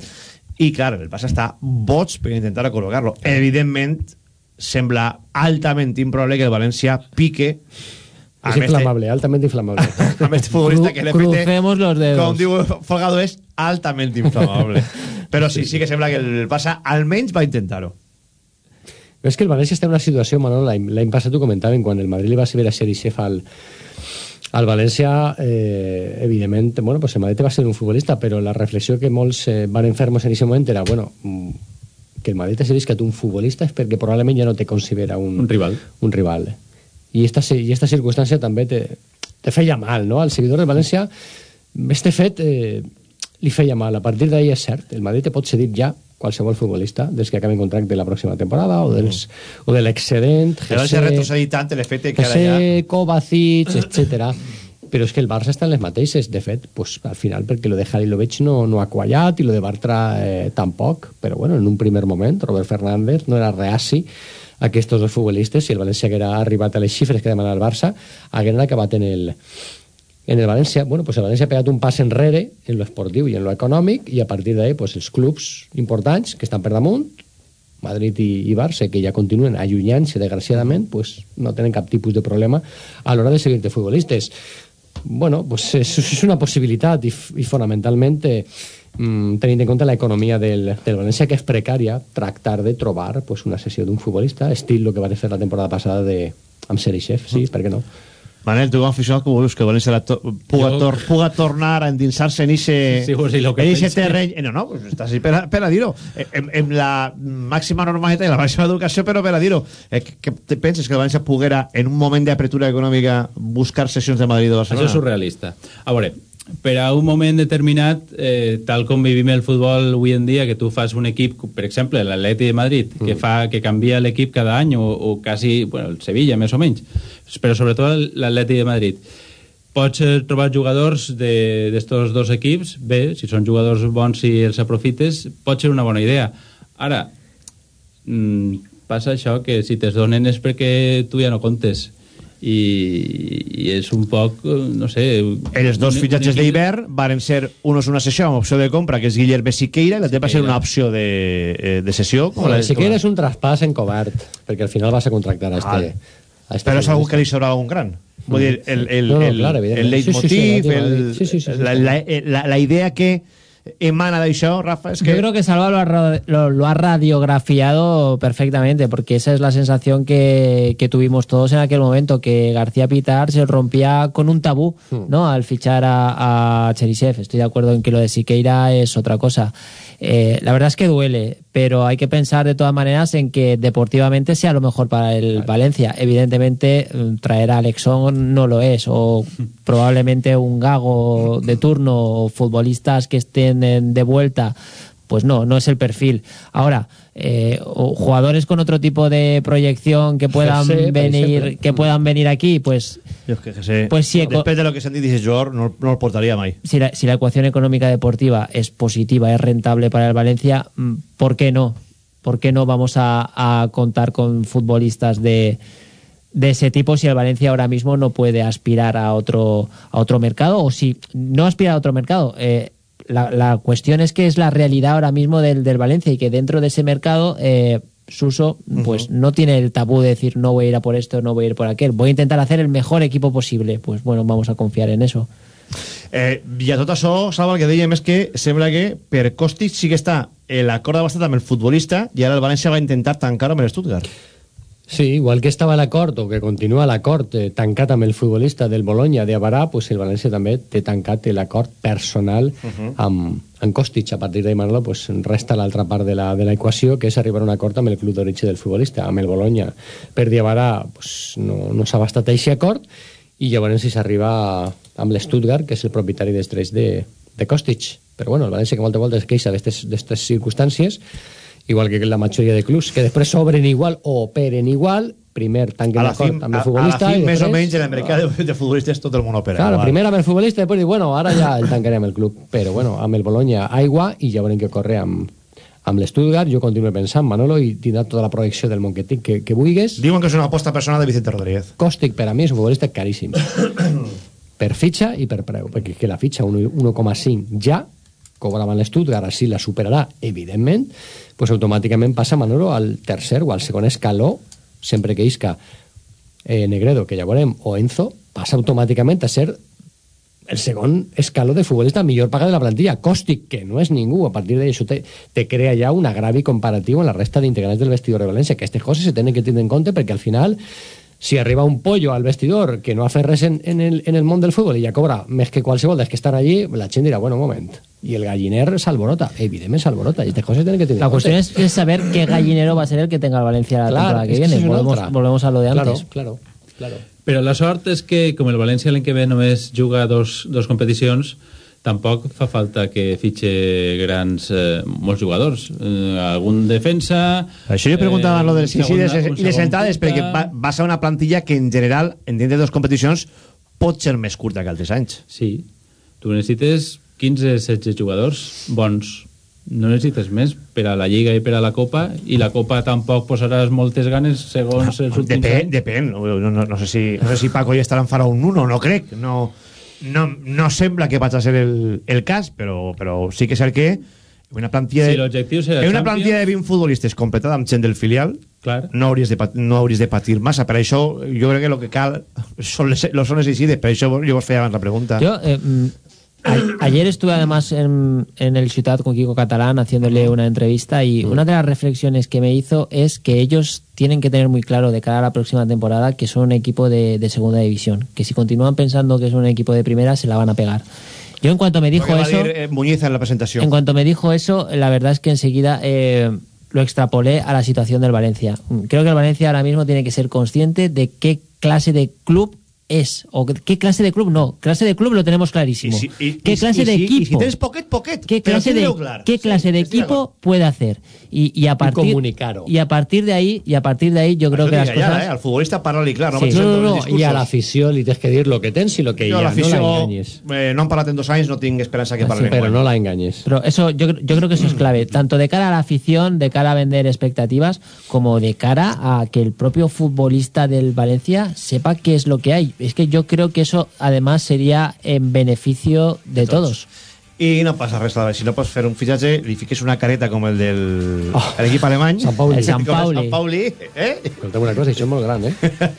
i clar, el Barça està boig per intentar col·locar-lo. Evidentment, sembla altament improbable que el València pique És amb este, inflamable, altament inflamable. [LAUGHS] amb este futbolista que Cru- repite, crucemos los dedos. com diu Folgado, és altament inflamable. [LAUGHS] Però sí, sí que sembla que el Barça almenys va intentar-ho. És que el València està en una situació, Manol, l'any passat ho comentàvem, quan el Madrid li va servir a ser xef al, al València, eh, evidentment, bueno, pues el Madrid va ser un futbolista, però la reflexió que molts eh, van enfermos en aquest moment era, bueno, mm, que el Madrid te servisca un futbolista és perquè probablement ja no te considera un, Un rival. Un rival. I esta, i esta circumstància també te, te feia mal, no? Al seguidor del València, este fet eh, li feia mal. A partir d'ahir és cert, el Madrid te pot cedir ja qualsevol futbolista des que acabi contracte la pròxima temporada o, dels, o de l'excedent ja... GC, Kovacic, etc. Però és que el Barça està en les mateixes. De fet, pues, al final, perquè lo de Halilovic no, no ha quallat i lo de Bartra eh, tampoc. Però bueno, en un primer moment, Robert Fernández no era reaci aquests dos futbolistes si el València haguera arribat a les xifres que demana el Barça hagueren acabat en el, en el València, bueno, pues el València ha pegat un pas enrere en lo esportiu i en lo econòmic i a partir d'ahí pues, els clubs importants que estan per damunt Madrid i, i Barça, que ja continuen allunyant-se desgraciadament, pues, no tenen cap tipus de problema a l'hora de seguir-te futbolistes. Bueno, pues és, és una possibilitat i, i fonamentalment eh, mm, tenint en compte l'economia del, del València que és precària, tractar de trobar pues, una sessió d'un futbolista estil el que va fer la temporada passada de, amb Serixef, sí, per què no? Manel, tu com a aficionat, com veus que València la to puga, tor puga tornar a endinsar-se en ese, Sí, pues, sí, lo que en ese terreny... Eh, No, no, pues estàs per a, per a dir-ho. Eh, En, en la màxima normalitat i la màxima educació, però per a dir-ho. Eh, que, que te penses que el València poguera, en un moment d'apertura econòmica, buscar sessions de Madrid o Barcelona? Això és surrealista. A veure, per a un moment determinat, eh, tal com vivim el futbol avui en dia, que tu fas un equip, per exemple, l'Atleti de Madrid, que Mm. fa que canvia l'equip cada any, o, o quasi, bueno, el Sevilla, més o menys, però sobretot l'Atleti de Madrid. Pots eh, trobar jugadors d'estos dos equips, bé, si són jugadors bons i els aprofites, pot ser una bona idea. Ara, mm, passa això, que si te's donen és perquè tu ja no comptes i, i és un poc, eh, no sé... Els dos un- fitxatges un d'hivern varen ser unos una sessió amb opció de compra, que és Guillermo Siqueira, i l'altre va ser una opció de, eh, de sessió. Com Bueno, la, si que és un traspàs encobert, perquè al final vas a contractar a este... A este Però és algú que li sobrava un gran. Vull dir, el, el, el, el leitmotiv, la, la idea que emana d'això, Rafa, és que... Yo creo que Salva lo ha, lo, lo ha radiografiado perfectamente, porque esa es la sensación que, que tuvimos todos en aquel momento, que García Pitar se rompía con un tabú, ¿no? Al fichar a, a Cherisev. Estoy de acuerdo en que lo de Siqueira es otra cosa. Eh, la verdad es que duele, pero hay que pensar de todas maneras en que deportivamente sea lo mejor para el Valencia. Evidentemente, mm, traer a Alexón no lo es, o probablemente un gago de turno o futbolistas que estén en- de vuelta. Pues no, no es el perfil. Ahora, eh, o jugadores con otro tipo de proyección que puedan José, venir, que puedan venir aquí, pues és que, Pues sí, eco- després de lo que s'han dit dices Jor, no, no el portaria mai. si la, si la ecuación económica deportiva es positiva, es rentable para el Valencia, mm, ¿por qué no? ¿Por qué no vamos a, a contar con futbolistas de, de ese tipo si el Valencia ahora mismo no puede aspirar a otro, a otro mercado? O si no aspira a otro mercado, eh, la, la cuestión es que es la realidad ahora mismo del, del Valencia y que dentro de ese mercado eh, Suso pues no tiene el tabú de decir no voy a ir a por esto, no voy a ir por aquel, voy a intentar hacer el mejor equipo posible. Pues bueno, vamos a confiar en eso. Eh, I a tot això, Salva, el que dèiem és que sembla que per Kostic sí que està l'acord bastat amb el futbolista i ara el València va intentar tancar amb el Stuttgart. Sí, igual que estava l'acord o que continua l'acord eh, tancat amb el futbolista del Bologna de Avarà, pues el València també té tancat l'acord personal uh -huh. amb, amb Kostic. A partir d'ahir, Manolo, pues, resta l'altra part de la, de la equació, que és arribar a un acord amb el club d'origen del futbolista, amb el Bologna. Per Diabarà pues, no, no s'ha bastat aquest acord i llavors si s'arriba amb l'Stuttgart, que és el propietari dels drets de, de Kostic. Però bueno, el València que molta volta es queixa d'aquestes circumstàncies igual que la majoria de clubs, que després s'obren igual o operen igual, primer tanquen l'acord amb el futbolista... A la fi, i més o després- menys, en el mercat de, de futbolistes tot el món opera. Claro, primer amb el futbolista, després dir, bueno, ara ja el tancarem el club. Però, bueno, amb el Bologna aigua i ja veurem què corre amb, amb l'Stuttgart. Jo continuo pensant, Manolo, i tindrà tota la projecció del món que, tinc, que, que vulguis. Diuen que és una aposta personal de Vicente Rodríguez. Còstic, per a mi, és un futbolista caríssim. [COUGHS] per fitxa i per preu, perquè que la fitxa 1 1,5 ja cobrava l'Stuttgart, així la superarà, evidentment, pues automàticament passa Manolo al tercer o al segon escaló, sempre que isca eh, Negredo, que ja veurem, o Enzo, passa automàticament a ser el segon escaló de futbolista millor pagat de la plantilla. Còstic, que no és ningú, a partir d'això te, te crea ja un agravi comparatiu en la resta d'integrants del vestidor de València, que aquestes coses se tenen que tindre en compte perquè al final si arriba un pollo al vestidor que no ha fet res en, en, el, en el món del futbol i ja cobra més que qualsevol dels que estan allí, la gent dirà, bueno, un moment, i el galliner s'alborota, evidentment s'alborota, i aquestes coses tenen que tenir La cuestión es, es saber qué gallinero va a ser el que tenga el Valencia la Claro, temporada que es que viene. volvemos, volvemos a lo de Claro, antes. claro, claro. Però la sort és que, com el València l'any que ve només juga dos, dos competicions, tampoc fa falta que fitxe grans, eh, molts jugadors. Eh, algun defensa... Això jo preguntava eh, lo dels sí, i les, punta. perquè va, va ser una plantilla que en general, en dins de dues competicions, pot ser més curta que altres anys. Sí. Tu necessites 15-16 jugadors bons. No necessites més per a la Lliga i per a la Copa, i la Copa tampoc posaràs moltes ganes segons els últims Depèn, anys. depèn. No, no, no, sé si, no sé si Paco ja estarà en farà un 1, no crec. No, no, no sembla que vaig a ser el, el cas, però, però sí que és el que una plantilla de, l'objectiu serà en una Champions- plantilla de 20 futbolistes completada amb gent del filial Clar. no hauries, de, pat- no hauries de patir massa. Per això jo crec que el que cal [LAUGHS] són les, los zones així per això jo vos feia abans la pregunta. Yo, eh, mm, ayer estuve además en, en el Ciutat con Kiko Catalán haciéndole una entrevista y una de las reflexiones que me hizo es que ellos tienen que tener muy claro de cara a la próxima temporada que son un equipo de, de segunda división, que si continúan pensando que son un equipo de primera se la van a pegar. Yo en cuanto me dijo eso... eh, Muñiz en la presentació En cuanto me dijo eso, la verdad es que enseguida eh, lo extrapolé a la situación del Valencia. Creo que el Valencia ahora mismo tiene que ser consciente de qué clase de club es. O qué clase de club, no. Clase de club lo tenemos clarísimo. Y si- y- ¿Qué y- clase y de si- y equipo? si tienes poquet, poquet ¿Qué pero clase de, qué clase de equipo puede hacer? Y, y a partir y a partir de ahí y a partir de ahí yo creo que las cosas eh, al futbolista parla-li clar no, Sí. No, no, i a l'afició li tens que dir lo que tens i lo que hi jo a ha, no l'afició l'enganyes. eh, no han parlat en dos anys no tinc esperança que Ah, sí, Però enguany. no la engañes. Pero eso, yo, yo creo que eso es clave, [CLEARS THROAT] tanto de cara a la afición, de cara a vender expectativas, como de cara a que el propio futbolista del Valencia sepa qué es lo que hay. Es que yo creo que eso además sería en beneficio de todos. I no passa res, si no pots fer un fitxatge li fiques una careta com el del Oh. l'equip alemany Sant Pauli. El Sant Pauli. Sant Pauli eh? Escolta'm una cosa, això és molt gran, eh?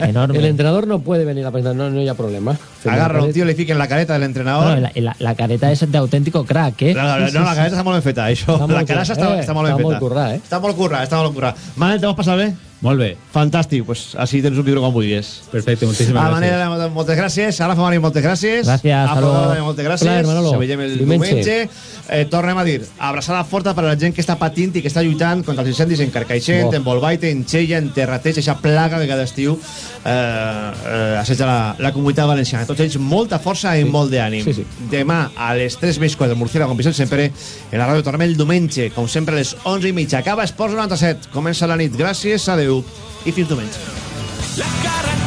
Enorme. El entrenador no puede venir a presentar, no, no hi ha problema. Fem agarra un tio li fiquen la careta de l'entrenador Bueno, la, la- la careta es de auténtico crack, ¿eh? La, la, no, la careta està molt ben feta, això. Està la curra- està, eh, està molt ben està feta. molt currà, eh? Està molt curra, està molt. Manel, te vas passar bé? Molt bé. Fantàstic, pues així tens un micro com vulguis. Perfecte, moltíssimes A gràcies. manera, moltes gràcies. Ara fa Mari, moltes gràcies. Gràcies, a moltes gràcies. Manolo. Se veiem el Diumenge. diumenge. Eh, tornem a dir, abraçada forta per a la gent que està patint i que està lluitant contra els incendis en Carcaixent, Bo. en Bolbaite, en Xella, en Terrateig, aquesta plaga que cada estiu eh, eh, assetja la, la comunitat valenciana. Tots ells, molta força i molt d'ànim. Sí, sí. Demà, a les 3 més quarts del Murciélago, com Vicent sempre, en la ràdio tornem el diumenge, com sempre, a les 11 i mitja. Acaba Esports 97. Comença la nit. Gràcies, adeu i fins diumenge. La cara